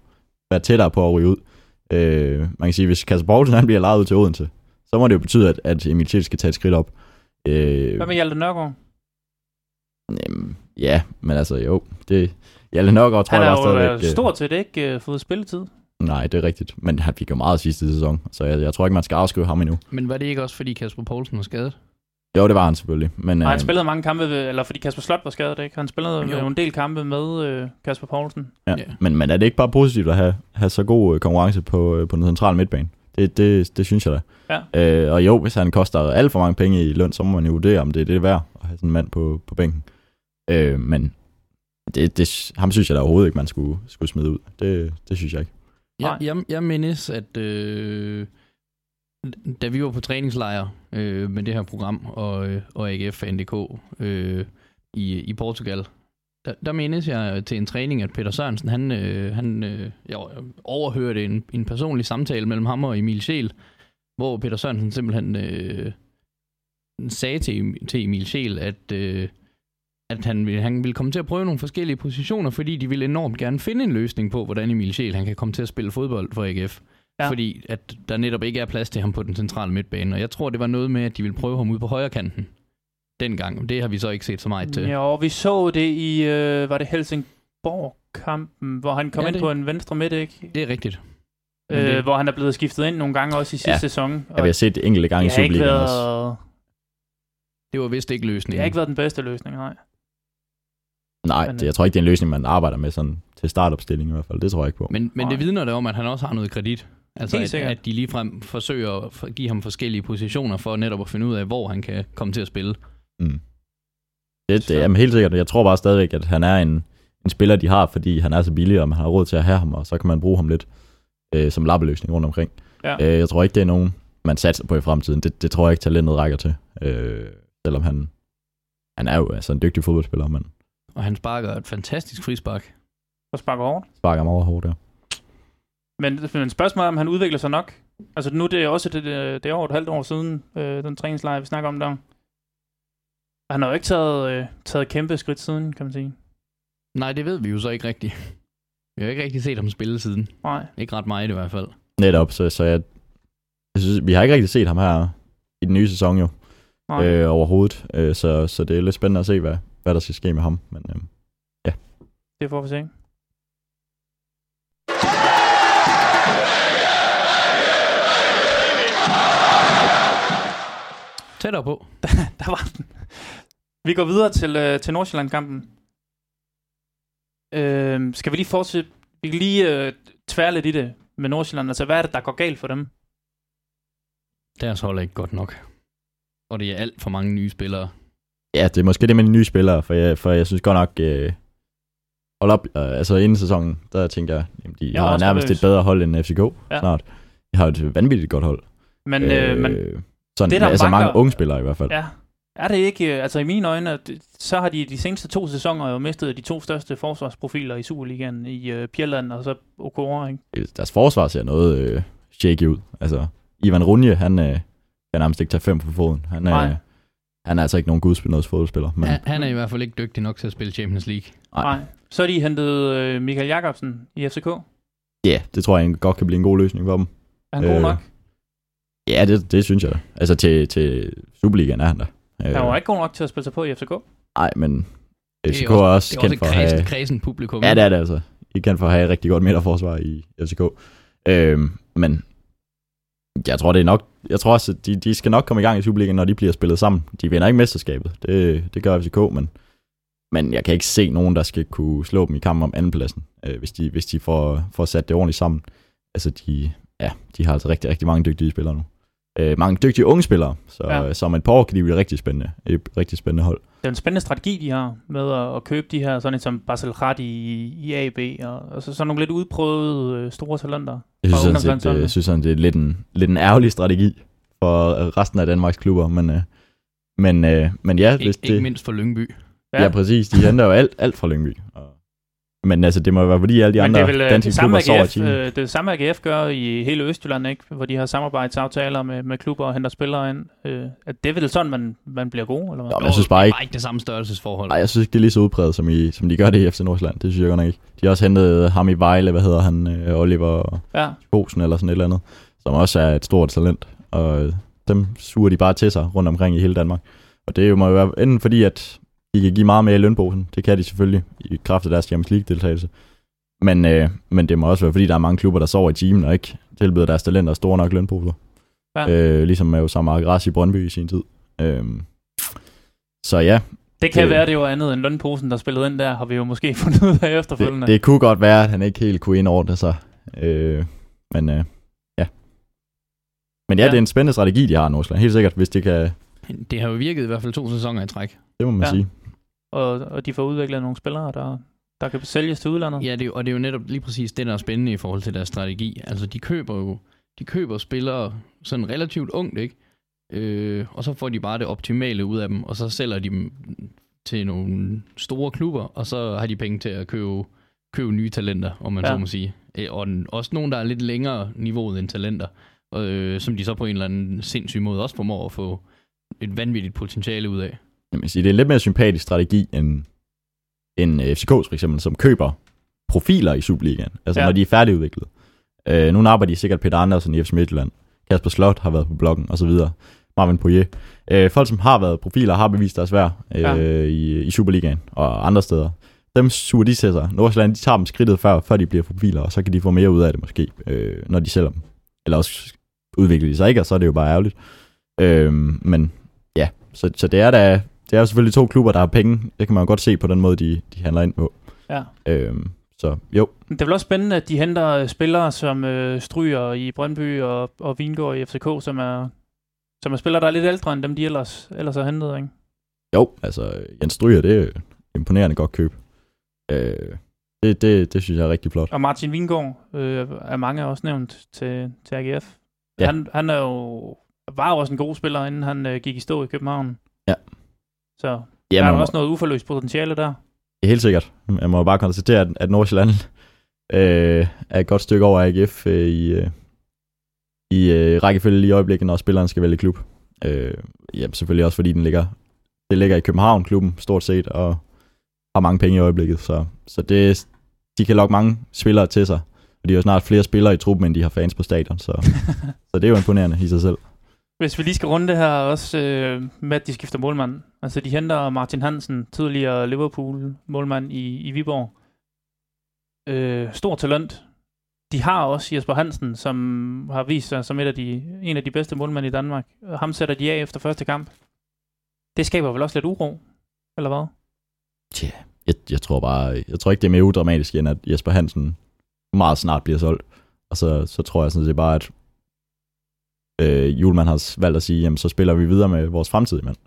være tættere på at ryge ud. Øh, man kan sige, hvis Kasper Poulsen han bliver lejet ud til Odense, så må det jo betyde, at, at Emil Scheel skal tage et skridt op. Øh, Hvad med Hjalte Nørgaard? jamen, ja, men altså jo, det... Hjalte Nørgaard tror Han jeg har bare jo stadigvæk... øh, øh, stort set ikke øh, fået spilletid. Nej, det er rigtigt. Men han fik jo meget sidste sæson, så jeg, jeg tror ikke, man skal afskrive ham endnu. Men var det ikke også, fordi Kasper Poulsen var skadet? Jo, det var han selvfølgelig. Men, Og han øh, spillede mange kampe, ved, eller fordi Kasper Slot var skadet, ikke? Han spillede Jo. en del kampe med øh, Kasper Poulsen. Ja. Ja. Men, men er det ikke bare positivt at have, have så god øh, konkurrence på, øh, på den centrale midtbane? Det, det, det synes jeg da. Ja. Øh, og jo, hvis han koster alt for mange penge i løn, så må man jo vurdere, om det er det værd at have sådan en mand på, på bænken. Øh, men det, det, ham synes jeg da overhovedet ikke, man skulle, skulle smide ud. Det, det synes jeg ikke. Jeg, jeg, jeg mindes, at øh, da vi var på træningslejr øh, med det her program og, øh, og AGF og NDK øh, i, i Portugal, der, der mindes jeg til en træning, at Peter Sørensen, han, øh, han øh, jeg overhørte en, en personlig samtale mellem ham og Emil Schel, hvor Peter Sørensen simpelthen øh, sagde til, til Emil Schel, at, øh, at han, ville, han ville komme til at prøve nogle forskellige positioner, fordi de ville enormt gerne finde en løsning på, hvordan Emil Schel han kan komme til at spille fodbold for AGF. Ja. Fordi at der netop ikke er plads til ham på den centrale midtbane. Og jeg tror, det var noget med, at de ville prøve ham ud på højre kanten dengang. Det har vi så ikke set så meget til. Ja, og vi så det i, øh, var det Helsingborg-kampen, hvor han kom Ja, ind det- på en venstre midt, ikke? Det er rigtigt. Men det- øh, hvor han er blevet skiftet ind nogle gange også i sidste Ja. sæson. Jeg har set det enkelte gange i det Superligaen også. været, Det var vist ikke det løsningen. har ikke været den bedste løsning, nej. Nej, Men, det, jeg tror ikke, det er en løsning, man arbejder med sådan til startopstilling i hvert fald. Det tror jeg ikke på. Men, men det vidner det om, at han også har noget kredit. Altså, Helt at, sikkert. at de ligefrem forsøger at give ham forskellige positioner for netop at finde ud af, hvor han kan komme til at spille. Mm. Det, det er jamen, helt sikkert. Jeg tror bare stadigvæk, at han er en, en spiller, de har, fordi han er så billig, og man har råd til at have ham, og så kan man bruge ham lidt øh, som lappeløsning rundt omkring. Ja. Øh, jeg tror ikke, det er nogen, man satser på i fremtiden. Det, det tror jeg ikke, talentet rækker til. Øh, selvom han, han er jo altså en dygtig fodboldspiller, men Og han sparker et fantastisk frispark. Og sparker hårdt. sparker meget hårdt der. Men, men spørgsmålet er, om han udvikler sig nok. Altså nu det er også det, det, det er over et halvt år siden, øh, den træningslejr, vi snakker om der. Og han har jo ikke taget, øh, taget kæmpe skridt siden, kan man sige. Nej, det ved vi jo så ikke rigtigt. Vi har ikke rigtig set ham spille siden. Nej. Ikke ret meget i hvert fald. Netop, så, så jeg, jeg synes, vi har ikke rigtig set ham her i den nye sæson jo, Nej. øh, overhovedet. Øh, så, så det er lidt spændende at se, hvad, hvad der skal ske med ham. Men øh, Det får vi se. Tættere på. <laughs> Der var den. Vi går videre til, øh, til Nordsjælland-kampen. Øh, skal vi lige fortsætte? Vi kan lige øh, tvære lidt i det med Nordsjælland. Altså, hvad er det, der går galt for dem? Deres hold er ikke godt nok. Og det er alt for mange nye spillere. ja, det er måske det med de nye spillere, for jeg, for jeg synes godt nok... Øh, hold op, øh, altså inden sæsonen, der tænker jeg, jamen, de Jeg har nærmest nervøs. et bedre hold end FCK Ja. snart. De har et vanvittigt godt hold. Men, øh, men sådan, det, der altså mange mangler- unge spillere i hvert fald. Ja. Er det ikke, øh, altså i mine øjne, så har de de seneste to sæsoner jo mistet de to største forsvarsprofiler i Superligaen i uh, Pjerland og så Okora, ikke? Deres forsvar ser noget øh, shaky ud. Altså, Ivan Runje, han øh, kan nærmest ikke tage fem på foden. Han, Nej. øh, han er altså ikke nogen gudsbenået fodboldspiller. Men, Han, han er i hvert fald ikke dygtig nok til at spille Champions League. Nej. Nej. Så har de hentet uh, Michael Jakobsen i FCK. Er Ja, det tror jeg godt kan blive en god løsning for dem. han god Øh, nok? Ja, det, det synes jeg. Altså til, til Superligaen er han. Øh, Han var ikke god nok til at spille sig på i FCK. Nej, men FCK er også- også, Det er kendt også for at have... kredsen publikum. Ja, det er det altså. I kendt for at have et rigtig godt midterforsvar i FCK. Øhm, men jeg tror, det er nok... Jeg tror også, at de, de skal nok komme i gang i Superligaen, når de bliver spillet sammen. De vinder ikke mesterskabet. Det, det gør FCK, men, men jeg kan ikke se nogen, der skal kunne slå dem i kampen om andenpladsen, øh, hvis de, hvis de får, får sat det ordentligt sammen. Altså, de, ja, de har altså rigtig, rigtig mange dygtige spillere nu. Øh, mange dygtige unge spillere, så, Ja. ja. så om et par år kan de blive rigtig spændende. Et rigtig spændende hold. Det er en spændende strategi, de har med at, at købe de her, sådan et som Basel Rat i, i AB, og, og så sådan nogle lidt udprøvede øh, store talenter. Jeg Og synes, sådan, set, jeg synes sådan, det er lidt en, lidt en ærgerlig strategi for øh, resten af Danmarks klubber, men, øh, men, øh, men ja, hvis Ikke, det, ikke mindst for Lyngby. ja. ja, præcis, de henter jo alt, alt fra Lyngby. Og, men altså, det må jo være, fordi alle de Men andre det er øh, danske det samme, klubber sover i øh, det er det samme AGF gør i hele Østjylland, ikke? hvor de har samarbejdsaftaler med, med klubber og henter spillere ind. Øh, at det er vel sådan, man, man bliver god, eller hvad? Nå, jeg synes bare det ikke, er bare ikke det samme størrelsesforhold. nej, jeg synes ikke, det er lige så udbredt, som, i, som de gør det i FC Nordsjælland. Det synes jeg godt nok ikke. De har også hentet ham i Vejle, hvad hedder han, øh, Oliver Ja, Bosen eller sådan et eller andet, som også er et stort talent, og øh, dem suger de bare til sig rundt omkring i hele Danmark. Og det må jo være enten fordi, at de kan give meget mere i lønposen, det kan de selvfølgelig i kraft af deres Champions League-deltagelse, men, øh, men det må også være fordi, der er mange klubber, der sover i timen og ikke tilbyder deres talenter store nok lønposer. Ja. Øh, ligesom med Osama Agras i Brøndby i sin tid. Øh, så ja, det kan Det- være, det var andet end lønposen, der spillede ind der, har vi jo måske <laughs> fundet ud af efterfølgende. det, det kunne godt være, at han ikke helt kunne indordne sig. Øh, men øh, ja. Men ja, Ja. det er en spændende strategi, de har i Nordsjælland. Helt sikkert, hvis det kan... Det har jo virket i hvert fald to sæsoner i træk. Det må man ja. sige. Og, og de får udviklet nogle spillere, der, der kan sælges til udlandet. Ja, det, er jo- og det er jo netop lige præcis det, der er spændende i forhold til deres strategi. Altså, de køber jo de køber spillere sådan relativt ungt, ikke? Øh, og så får de bare det optimale ud af dem, og så sælger de dem til nogle store klubber, og så har de penge til at købe, købe nye talenter, om man Ja. så må sige. Øh, Og den, også nogle, der er lidt længere niveauet end talenter, øh, som de så på en eller anden sindssyg måde også formår at få et vanvittigt potentiale ud af. Vil sige, det er en lidt mere sympatisk strategi end, end øh, FCK's for eksempel, som køber profiler i Superligaen. Altså Ja. når de er færdigudviklet. Øh, nu napper de sikkert Peter Andersen i FC Midtjylland. Kasper Slot har været på bloggen og så videre. Marvin Poirier. Øh, folk, som har været profiler, har bevist deres værd øh, ja. i, i Superligaen og andre steder. dem suger de til sig. Nordsjælland, de tager dem skridtet før, før de bliver profiler, og så kan de få mere ud af det måske, øh, når de sælger dem. Eller også udvikler de sig ikke, og så er det jo bare ærgerligt. Øh, men ja, så, så det er da, det er selvfølgelig to klubber, der har penge. Det kan man jo godt se på den måde, de, de handler ind på. Ja. Øh, så jo, Det er vel også spændende, at de henter øh, spillere som øh, Stryger i Brøndby og, og Vingård i FCK, som er, som er spillere, der er lidt ældre end dem, de ellers, ellers har hentet, ikke? jo, altså Jens Stryger, det er imponerende godt køb. Øh, det, det, det synes jeg er rigtig flot. Og Martin Vingård øh, er mange også nævnt til, til AGF. Ja. Han, han er jo, var jo også en god spiller, inden han øh, gik i stå i København. Ja. Så Ja, der er jo må- også noget uforløst potentiale der. Helt sikkert. Jeg må bare konstatere, at, Nordsjælland øh, er et godt stykke over AGF øh, i, øh, i øh, rækkefølge i øjeblikket, når spilleren skal vælge klub. Øh, ja, selvfølgelig også fordi den ligger, det ligger i København, klubben, stort set, og har mange penge i øjeblikket. Så, så det, de kan lokke mange spillere til sig. Og de har jo snart flere spillere i truppen, end de har fans på stadion. Så, <laughs> så det er jo imponerende i sig selv. Hvis vi lige skal runde det her også øh, med, at de skifter målmand. Altså, de henter Martin Hansen, tidligere Liverpool-målmand i, i Viborg. Øh, stor talent. De har også Jesper Hansen, som har vist sig som et af de, en af de bedste målmænd i Danmark. Og ham sætter de af efter første kamp. Det skaber vel også lidt uro, eller hvad? Jeg, jeg tror bare, jeg tror ikke, det er mere udramatisk, end at Jesper Hansen meget snart bliver solgt. Og så, så tror jeg sådan set bare, at øh, Julemand har valgt at sige, jamen så spiller vi videre med vores fremtidige mand.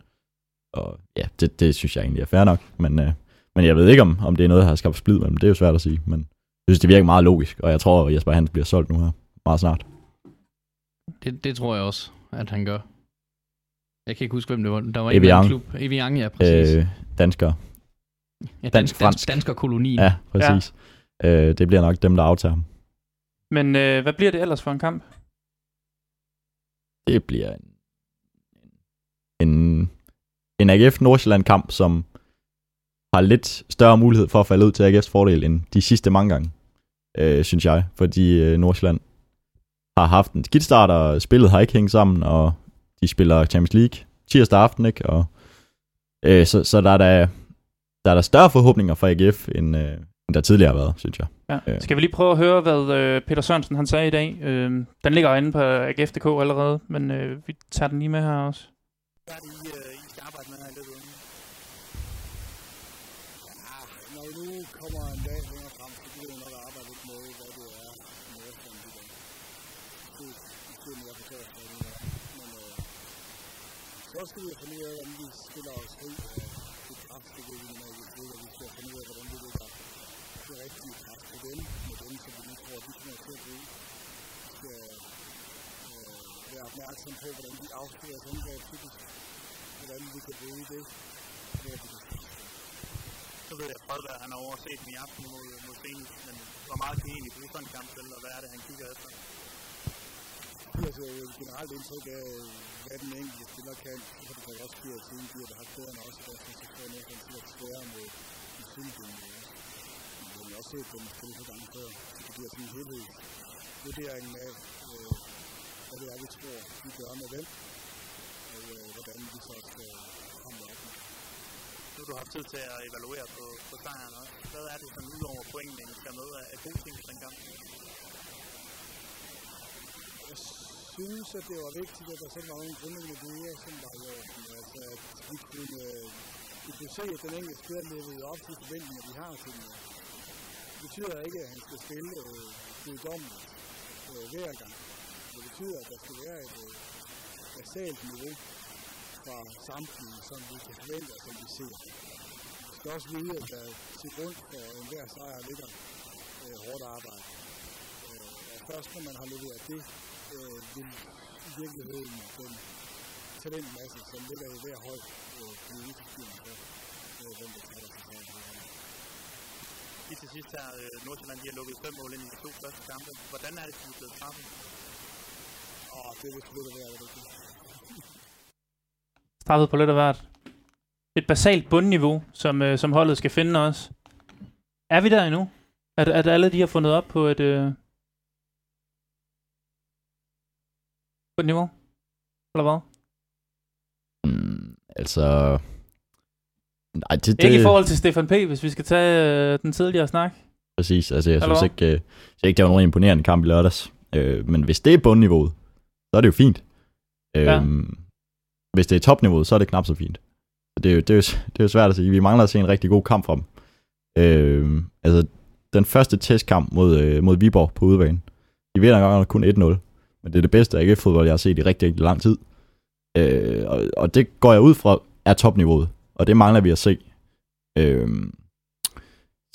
Og ja, det, det synes jeg egentlig er fair nok. Men, øh, men jeg ved ikke, om, om det er noget, der har skabt splid mellem. Det er jo svært at sige. Men jeg synes, det virker meget logisk. Og jeg tror, at Jesper Hansen bliver solgt nu her meget snart. Det, det tror jeg også, at han gør. Jeg kan ikke huske, hvem det var. Der var Evian. en klub. Evian, ja, præcis. Øh, dansker. ja, dansk- fransk. dansker kolonien. Ja, præcis. Ja. Øh, det bliver nok dem, der aftager ham. Men øh, hvad bliver det ellers for en kamp? Det bliver en, en, en AGF Nordsjælland kamp, som har lidt større mulighed for at falde ud til AGF's fordel end de sidste mange gange, øh, synes jeg. Fordi øh, Nordsjælland har haft en skidt start, og spillet har ikke hængt sammen, og de spiller Champions League tirsdag aften, ikke? Og, øh, så, så der er der, der er der større forhåbninger for AGF, end, øh, end der tidligere har været, synes jeg. Ja. Øh. Skal vi lige prøve at høre, hvad øh, Peter Sørensen han sagde i dag? Øh, den ligger inde på AGF.dk allerede, men øh, vi tager den lige med her også. Hvad er det, I, øh, I skal arbejde med her i løbet af? Ja, når nu kommer en dag længere frem, så bliver vi nok arbejde lidt med, hvad det er, modstanden de der. Det det er mere på torsdag, hvad det er. Men øh, så skal vi finde ud af, hvordan vi stiller os fri af det pres, det vil vi normalt ikke og vi skal finde ud af, hvordan vi lægger det rigtige pres på dem, med dem, som vi nu tror, de kommer til at bruge. Vi skal øh, være opmærksom på, hvordan de afslører sig angreb typisk hvordan vi kan bruge det. hvor vi Så ved jeg, at Fredberg han har overset den i aften mod, mod Stenus, men hvor meget kan I egentlig bruge sådan en kamp til, og hvad er det, han kigger efter? giver sig jo generelt indtryk af, hvad den enkelte spiller kan. Så kan det så også give os en giver, der har stederne også, og derfor så får noget, der bliver sværere med med Sylvien. Vi har også set dem spille så gange før, det giver sådan en helhed vurdering af, øh, hvad det er, vi tror, vi gør med hvem, og øh, hvordan vi så skal komme op. Nu har du haft tid til at evaluere på, på sejren også. Hvad er det sådan ud over pointene, I skal med af, gode ting til den kamp? jeg synes, at det var vigtigt, at der sådan var nogle grundlæggende dele, som var i orden. Altså, at vi kunne, øh, vi kunne se, at den enkelte spiller levede op til forventninger, vi har til dem. Det betyder ikke, at han skal spille øh, guddommeligt øh, hver gang. Det betyder, at der skal være et øh, basalt niveau fra samtlige, som vi kan forvente, og som vi ser. Vi skal også vide, at der til grund for enhver sejr ligger øh, hårdt arbejde. Øh, og først når man har leveret det, øh, vil i virkeligheden den talentmasse, som ligger i hver hold, øh, blive udslagsgivende for, øh, hvem der tager sig sammen. Lige til sidst her, øh, Nordsjælland de har lukket fem mål ind i de to første kampe. Hvordan er det, de er blevet straffet? Og det vil selvfølgelig være rigtigt. Straffet på lidt af hvert. Et basalt bundniveau, som, øh, som holdet skal finde også. Er vi der endnu? At, at alle de har fundet op på et, øh, på et niveau? Eller hvad? Mm, altså, Nej, det, det, Ikke i forhold til Stefan P., hvis vi skal tage øh, den tidligere snak. Præcis, altså jeg Eller synes hvad? ikke, øh, synes ikke, det var nogen imponerende kamp i lørdags. Øh, men hvis det er bundniveauet, så er det jo fint. Ja. Hvis det er topniveauet, så er det knap så fint. Så det er, jo, det, er jo, det er jo svært at sige. Vi mangler at se en rigtig god kamp fra dem. Øh, altså, den første testkamp mod, øh, mod Viborg på udebane, de vinder godt kun 1-0. Men det er det bedste AGF-fodbold, jeg har set i rigtig, rigtig lang tid. Øh, og, og det går jeg ud fra, er topniveauet. Og det mangler vi at se. Øh,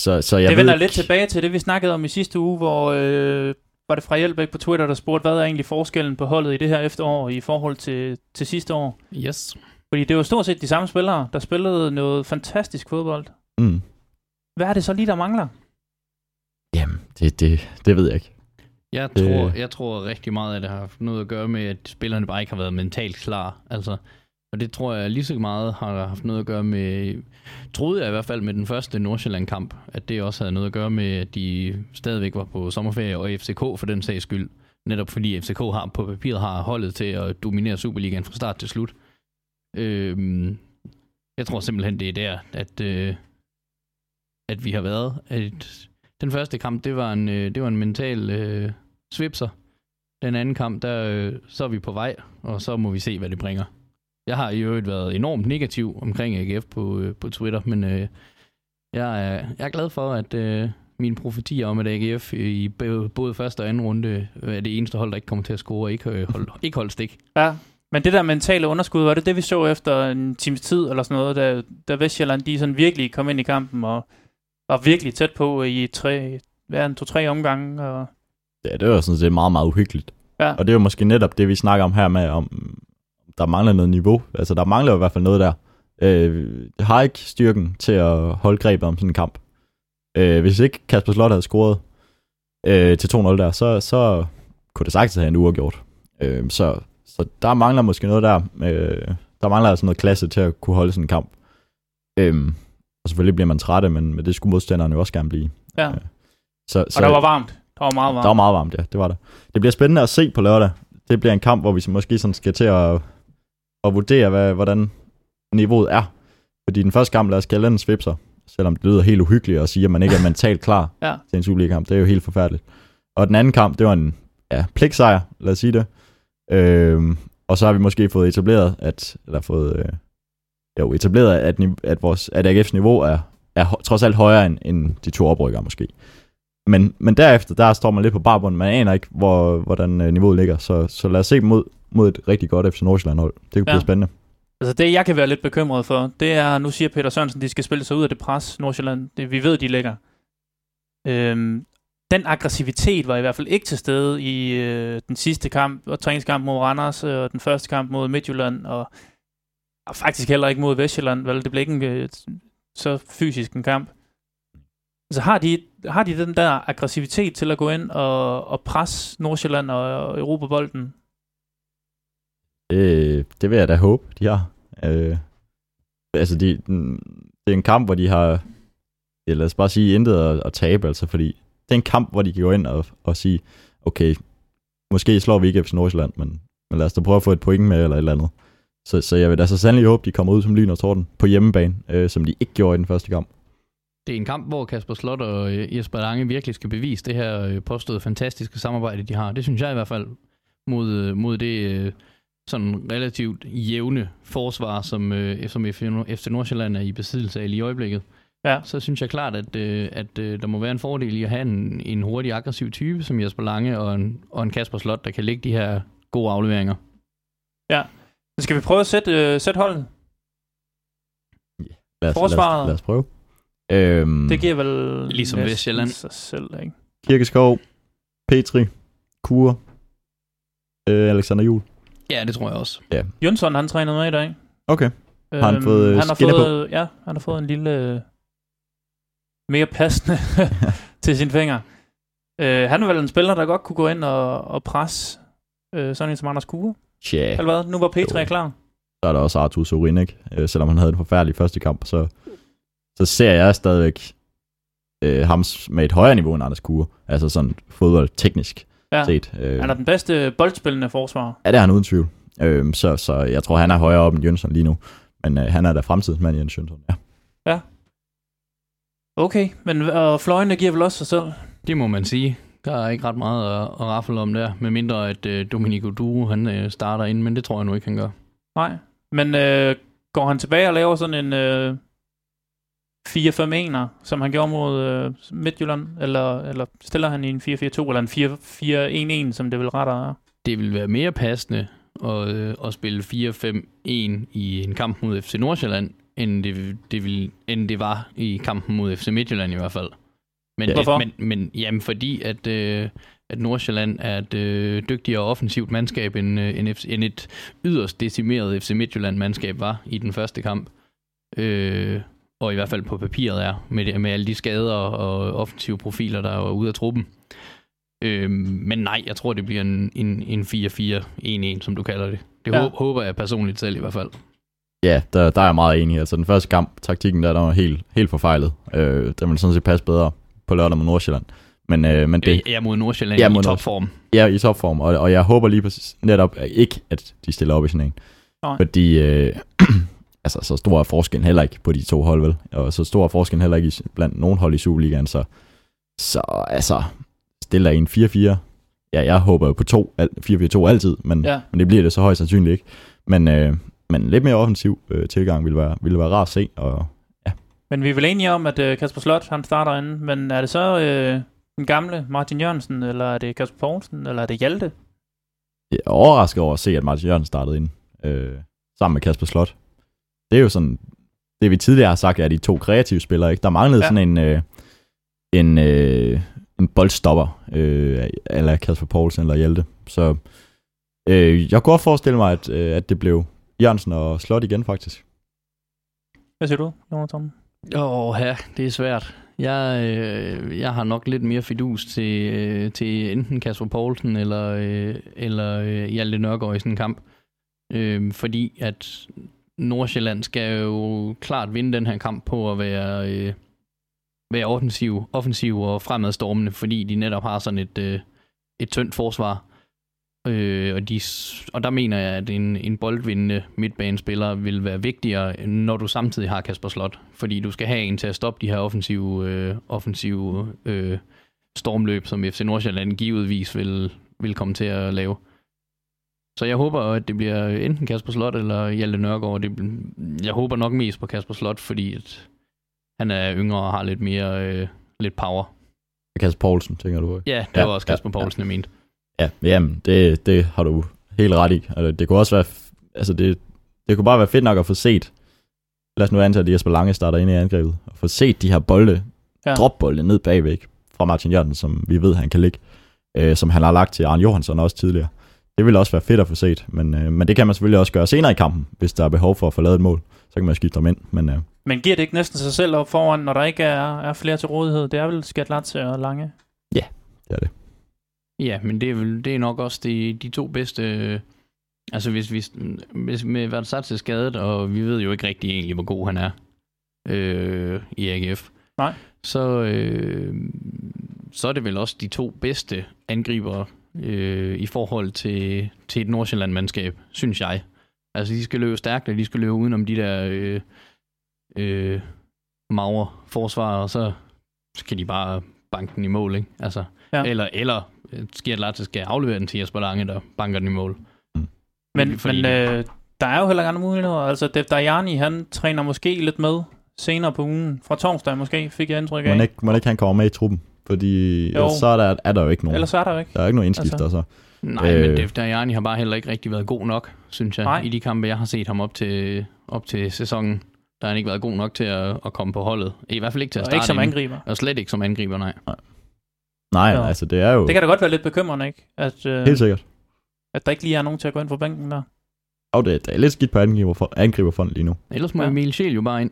så, så jeg det ved vender ikke- lidt tilbage til det, vi snakkede om i sidste uge, hvor øh, var det fra Hjelbæk på Twitter, der spurgte, hvad er egentlig forskellen på holdet i det her efterår i forhold til, til sidste år? Yes. Fordi det var stort set de samme spillere, der spillede noget fantastisk fodbold. Mm. Hvad er det så lige, der mangler? Jamen, det, det, det ved jeg ikke. Jeg tror, jeg tror rigtig meget, at det har noget at gøre med, at spillerne bare ikke har været mentalt klar. Altså, og det tror jeg lige så meget har haft noget at gøre med, troede jeg i hvert fald med den første Nordsjælland-kamp, at det også havde noget at gøre med, at de stadigvæk var på sommerferie, og FCK for den sags skyld. Netop fordi FCK har på papiret har holdet til at dominere Superligaen fra start til slut. Øhm, jeg tror simpelthen, det er der, at, øh, at vi har været. At den første kamp, det var en, øh, det var en mental øh, svipser. Den anden kamp, der øh, så er vi på vej, og så må vi se, hvad det bringer. Jeg har i øvrigt været enormt negativ omkring AGF på, øh, på Twitter, men øh, jeg, er, jeg er glad for, at øh, mine profetier om, at AGF i b- både første og anden runde øh, er det eneste hold, der ikke kommer til at score og ikke, øh, hold, ikke holde stik. Ja, men det der mentale underskud, var det det, vi så efter en times tid eller sådan noget, da, da Vestjylland de sådan virkelig kom ind i kampen og var virkelig tæt på i tre, hvad er det, to-tre omgange. Og, Ja, det var sådan set meget, meget uhyggeligt. Ja. Og det er jo måske netop det, vi snakker om her med, om der mangler noget niveau. Altså, der mangler i hvert fald noget der. Øh, har ikke styrken til at holde grebet om sådan en kamp. Øh, hvis ikke Kasper Slot havde scoret øh, til 2-0 der, så, så kunne det sagtens have en uafgjort. Øh, så, så der mangler måske noget der. Øh, der mangler altså noget klasse til at kunne holde sådan en kamp. Øh, og selvfølgelig bliver man trætte, men, men det skulle modstanderen jo også gerne blive. ja. Så, og der var varmt. Der var meget varmt. der var meget varmt, ja. Det var der. Det bliver spændende at se på lørdag. Det bliver en kamp, hvor vi så måske sådan skal til at, at vurdere, hvad, hvordan niveauet er. Fordi den første kamp, lad os kalde den en svipser. Selvom det lyder helt uhyggeligt at sige, at man ikke er mentalt klar <laughs> Ja. til en Superliga-kamp. Det er jo helt forfærdeligt. Og den anden kamp, det var en ja, pligtsejr, lad os sige det. Øhm, og så har vi måske fået etableret, at, eller fået, øh, jo, etableret, at, at, vores, at AGF's niveau er, er trods alt højere end, end de to oprykkere måske. Men, men derefter, der står man lidt på barbunden. Man aner ikke, hvor, hvordan øh, niveauet ligger. Så, så lad os se mod, mod et rigtig godt FC Nordsjælland hold. Det kunne Ja. blive spændende. Altså det, jeg kan være lidt bekymret for, det er, nu siger Peter Sørensen, de skal spille sig ud af det pres, Nordsjælland, det, vi ved, de ligger. Øhm, den aggressivitet var i hvert fald ikke til stede i øh, den sidste kamp, og træningskamp mod Randers, øh, og den første kamp mod Midtjylland, og, og faktisk heller ikke mod Vestjylland, vel, det blev ikke en, øh, så fysisk en kamp. Altså har de, har de den der aggressivitet til at gå ind og, og presse Nordsjælland og, og Europabolden? Det, det vil jeg da håbe, de har. Øh, altså, de, det er en kamp, hvor de har, ja, lad os bare sige, intet at, at tabe, altså, fordi det er en kamp, hvor de kan gå ind og, og sige, okay, måske slår vi ikke FC Nordsjælland, men, men lad os da prøve at få et point med, eller et eller andet. Så, så jeg vil da så sandelig håbe, de kommer ud som lyn og torden på hjemmebane, øh, som de ikke gjorde i den første kamp. Det er en kamp, hvor Kasper Slot og øh, Jesper Lange virkelig skal bevise det her øh, påståede fantastiske samarbejde, de har. Det synes jeg i hvert fald mod, mod det øh, sådan relativt jævne forsvar, som, øh, som FC Nordsjælland er i besiddelse af lige i øjeblikket. Ja. Så synes jeg klart, at, øh, at øh, der må være en fordel i at have en, en hurtig, aggressiv type som Jesper Lange og en, og en Kasper Slot, der kan lægge de her gode afleveringer. Så skal vi prøve at sætte, øh, sætte holdet? Lad os, Forsvaret. Lad os, lad os prøve. Øhm, Det giver vel Ligesom Vestjylland. sig selv, ikke? Kirkeskov, Petri, Kure, øh, Alexander Jul. Ja, det tror jeg også. Jønsson, han træner med i dag. Okay. Har han fået, øh, han har skinner på? fået, Ja, han har fået en lille øh, mere passende <laughs> til sin finger. Øh, han er vel en spiller, der godt kunne gå ind og, og presse øh, sådan en som Anders Kure. Tja, Eller hvad? Nu var Petri Jo. klar. så er der også Arthur Sorin, ikke? Øh, selvom han havde en forfærdelig første kamp, så, så ser jeg stadigvæk øh, ham med et højere niveau end Anders Kure. Altså sådan fodboldteknisk Ja. set. Øh, Han er den bedste boldspillende forsvar. ja, det er han uden tvivl. Øh, så, så jeg tror, han er højere op end Jønsson lige nu. Men øh, han er da fremtidsmand, Jens Jønsson. Ja. Okay, men og fløjene giver vel også sig selv. Det må man sige. Der er ikke ret meget at, at raffle om der, med mindre at øh, Dominico Duro han øh, starter ind, men det tror jeg nu ikke, han gør. Nej. Men øh, går han tilbage og laver sådan en øh, 4-5-1'er, som han gjorde mod øh, Midtjylland? Eller, eller stiller han i en 4-4-2, eller en 4-4-1-1, som det vil rettere er? Det vil være mere passende at, øh, at spille 4-5-1 i en kamp mod FC Nordsjælland, end det, det, vil, end det var i kampen mod FC Midtjylland i hvert fald. Men, Ja. Hvorfor? Men, men jamen, fordi at, øh, at Nordsjælland er et øh, dygtigere offensivt mandskab, end, øh, end, FC, end et yderst decimeret FC Midtjylland-mandskab var i den første kamp. Øh, og i hvert fald på papiret er, med, med alle de skader og offensive profiler, der er ude af truppen. Øh, men nej, jeg tror, det bliver en, en, en 4-4-1-1, som du kalder det. Det Ja. ja. håber jeg personligt selv i hvert fald. Ja, der, der er jeg meget enig. Altså den første kamp, taktikken der, der var helt, helt forfejlet. Øh, den ville sådan set passe bedre på lørdag mod Nordsjælland. Men, øh, men det. Jeg er mod Nordsjælland Ja, ja, mod i topform. er i topform, og, og jeg håber lige præcis netop ikke, at de stiller op i sådan en. Nej. Fordi, øh, <clears throat> <clears throat> altså så stor er forskellen heller ikke på de to hold, vel? Og så stor er forskellen heller ikke i, blandt nogen hold i Superligaen, så, så altså, stiller en 4-4. Ja, jeg håber jo på to, al- 4-4-2 altid, men, Ja. men det bliver det så højst sandsynligt ikke. Men, øh, men lidt mere offensiv øh, tilgang ville være, ville være rart at se, og Men vi er vel enige om, at øh, Kasper Slot, han starter inde. Men er det så øh, den gamle Martin Jørgensen, eller er det Kasper Poulsen, eller er det Hjalte? jeg er overrasket over at se, at Martin Jørgensen startede ind øh, sammen med Kasper Slot. Det er jo sådan, det vi tidligere har sagt, er de to kreative spillere. Ikke? Der manglede Ja. sådan en, øh, en, øh, en boldstopper, øh, eller Kasper Poulsen eller Hjelte. Så øh, jeg kunne godt forestille mig, at, øh, at det blev Jørgensen og Slot igen faktisk. Hvad siger du, Jonathan? Åh, ja, det er svært. Jeg, øh, jeg har nok lidt mere fidus til, øh, til enten Kasper Poulsen eller, øh, eller øh, Hjalte Nørgaard i sådan en kamp. Øh, fordi at Nordsjælland skal jo klart vinde den her kamp på at være, øh, være offensiv, offensiv og fremadstormende, fordi de netop har sådan et, øh, et tyndt forsvar. Øh, og, de, og der mener jeg, at en, en boldvindende midtbanespiller vil være vigtigere, når du samtidig har Kasper Slot. Fordi du skal have en til at stoppe de her offensive, øh, offensive øh, stormløb, som FC Nordsjælland givetvis vil, vil komme til at lave. Så jeg håber, at det bliver enten Kasper Slot eller Hjalte Nørgaard. Det, jeg håber nok mest på Kasper Slot, fordi at han er yngre og har lidt mere øh, lidt power. Kasper Poulsen, tænker du? ikke? Ja, det Ja, var også ja, Kasper ja. Poulsen, jeg mente. Ja, jamen, det, det har du helt ret i. Altså, det kunne også være, altså det, det kunne bare være fedt nok at få set, lad os nu antage, at Jesper Lange starter ind i angrebet, og få set de her bolde, Ja. ja. dropbolde ned bagvæk fra Martin Jørgensen, som vi ved, han kan ligge, øh, som han har lagt til Arne Johansson også tidligere. Det ville også være fedt at få set, men, øh, men det kan man selvfølgelig også gøre senere i kampen, hvis der er behov for at få lavet et mål. Så kan man skifte ham ind, men øh, Men giver det ikke næsten sig selv op foran, når der ikke er, er flere til rådighed? Det er vel Skatlatse og Lange. det er det. Ja, men det er, vel, det er nok også de, de to bedste... øh, Altså hvis, vi, hvis med Versace skadet, og vi ved jo ikke rigtig egentlig, hvor god han er øh, i AGF. Nej. Så, øh, så er det vel også de to bedste angriber øh, i forhold til, til et Nordsjælland-mandskab, synes jeg. Altså de skal løbe stærkt, og de skal løbe udenom de der øh, øh, magre forsvar, og så skal de bare banke den i mål, ikke? Altså, Ja. Eller, eller øh, Skiat Latte skal aflevere den til Jesper Lange, der banker den i mål. Men, Fordi- men øh, der er jo heller ikke andre muligheder. Altså, Dev Dajani, han træner måske lidt med senere på ugen. Fra torsdag måske, fik jeg indtryk af. Må ikke, ikke han kommer med i truppen, fordi Jo. så er der, er der jo ikke nogen. Ellers er der jo ikke. Der er ikke nogen indskifter, Altså. så. Nej, øh, men. Dev Dajani har bare heller ikke rigtig været god nok, synes jeg, Nej. i de kampe, jeg har set ham op til, op til sæsonen. Der har han ikke været god nok til at, at komme på holdet. I hvert fald ikke til at Og starte ikke som inden. angriber. Og slet ikke som angriber, nej. Nej, Jo. altså det er jo Det kan da godt være lidt bekymrende, ikke? At, øh, helt sikkert. at der ikke lige er nogen til at gå ind på bænken der. Og det, det er lidt skidt på angriber, angriberfond lige nu. Ellers må Ja. ja. Emil Schiel jo bare ind.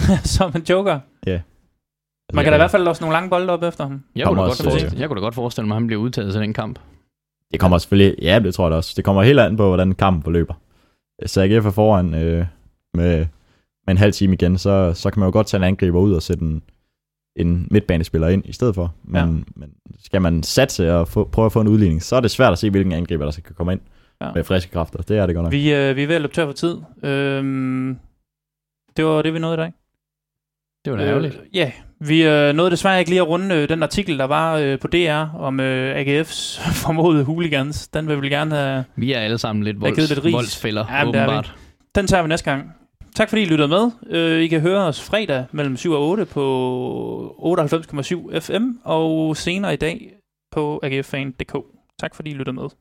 <laughs> som en joker. Altså, Man kan da i hvert fald også nogle lange bolde op efter ham. Jeg kunne, da godt forestille, jeg kunne da godt forestille mig, at han bliver udtaget til den kamp. Det kommer selvfølgelig, ja, det tror jeg også. Det kommer helt an på, hvordan kampen forløber. Så AGF er foran øh, med, med en halv time igen, så, så kan man jo godt tage en angriber ud og sætte en, en midtbanespiller ind i stedet for. Men, Ja. men skal man satse og få, prøve at få en udligning, så er det svært at se, hvilken angriber der så kan komme ind ja. med friske kræfter. Det er det godt nok. Vi, øh, vi er ved at løbe tør for tid. Øhm, Det var det, vi nåede i dag. Det var da ærgerligt. Øh, ja, vi øh, nåede desværre ikke lige at runde øh, den artikel, der var øh, på DR om øh, AGF's <laughs> formodede hooligans. Den vil vi gerne have... Vi er alle sammen lidt volds, lidt ris. voldsfælder, Ja, åbenbart. Den tager vi næste gang. Tak fordi I lyttede med. Øh, I kan høre os fredag mellem 7 og 8 på 98,7 FM, og senere i dag på agffan.dk. Tak fordi I lyttede med.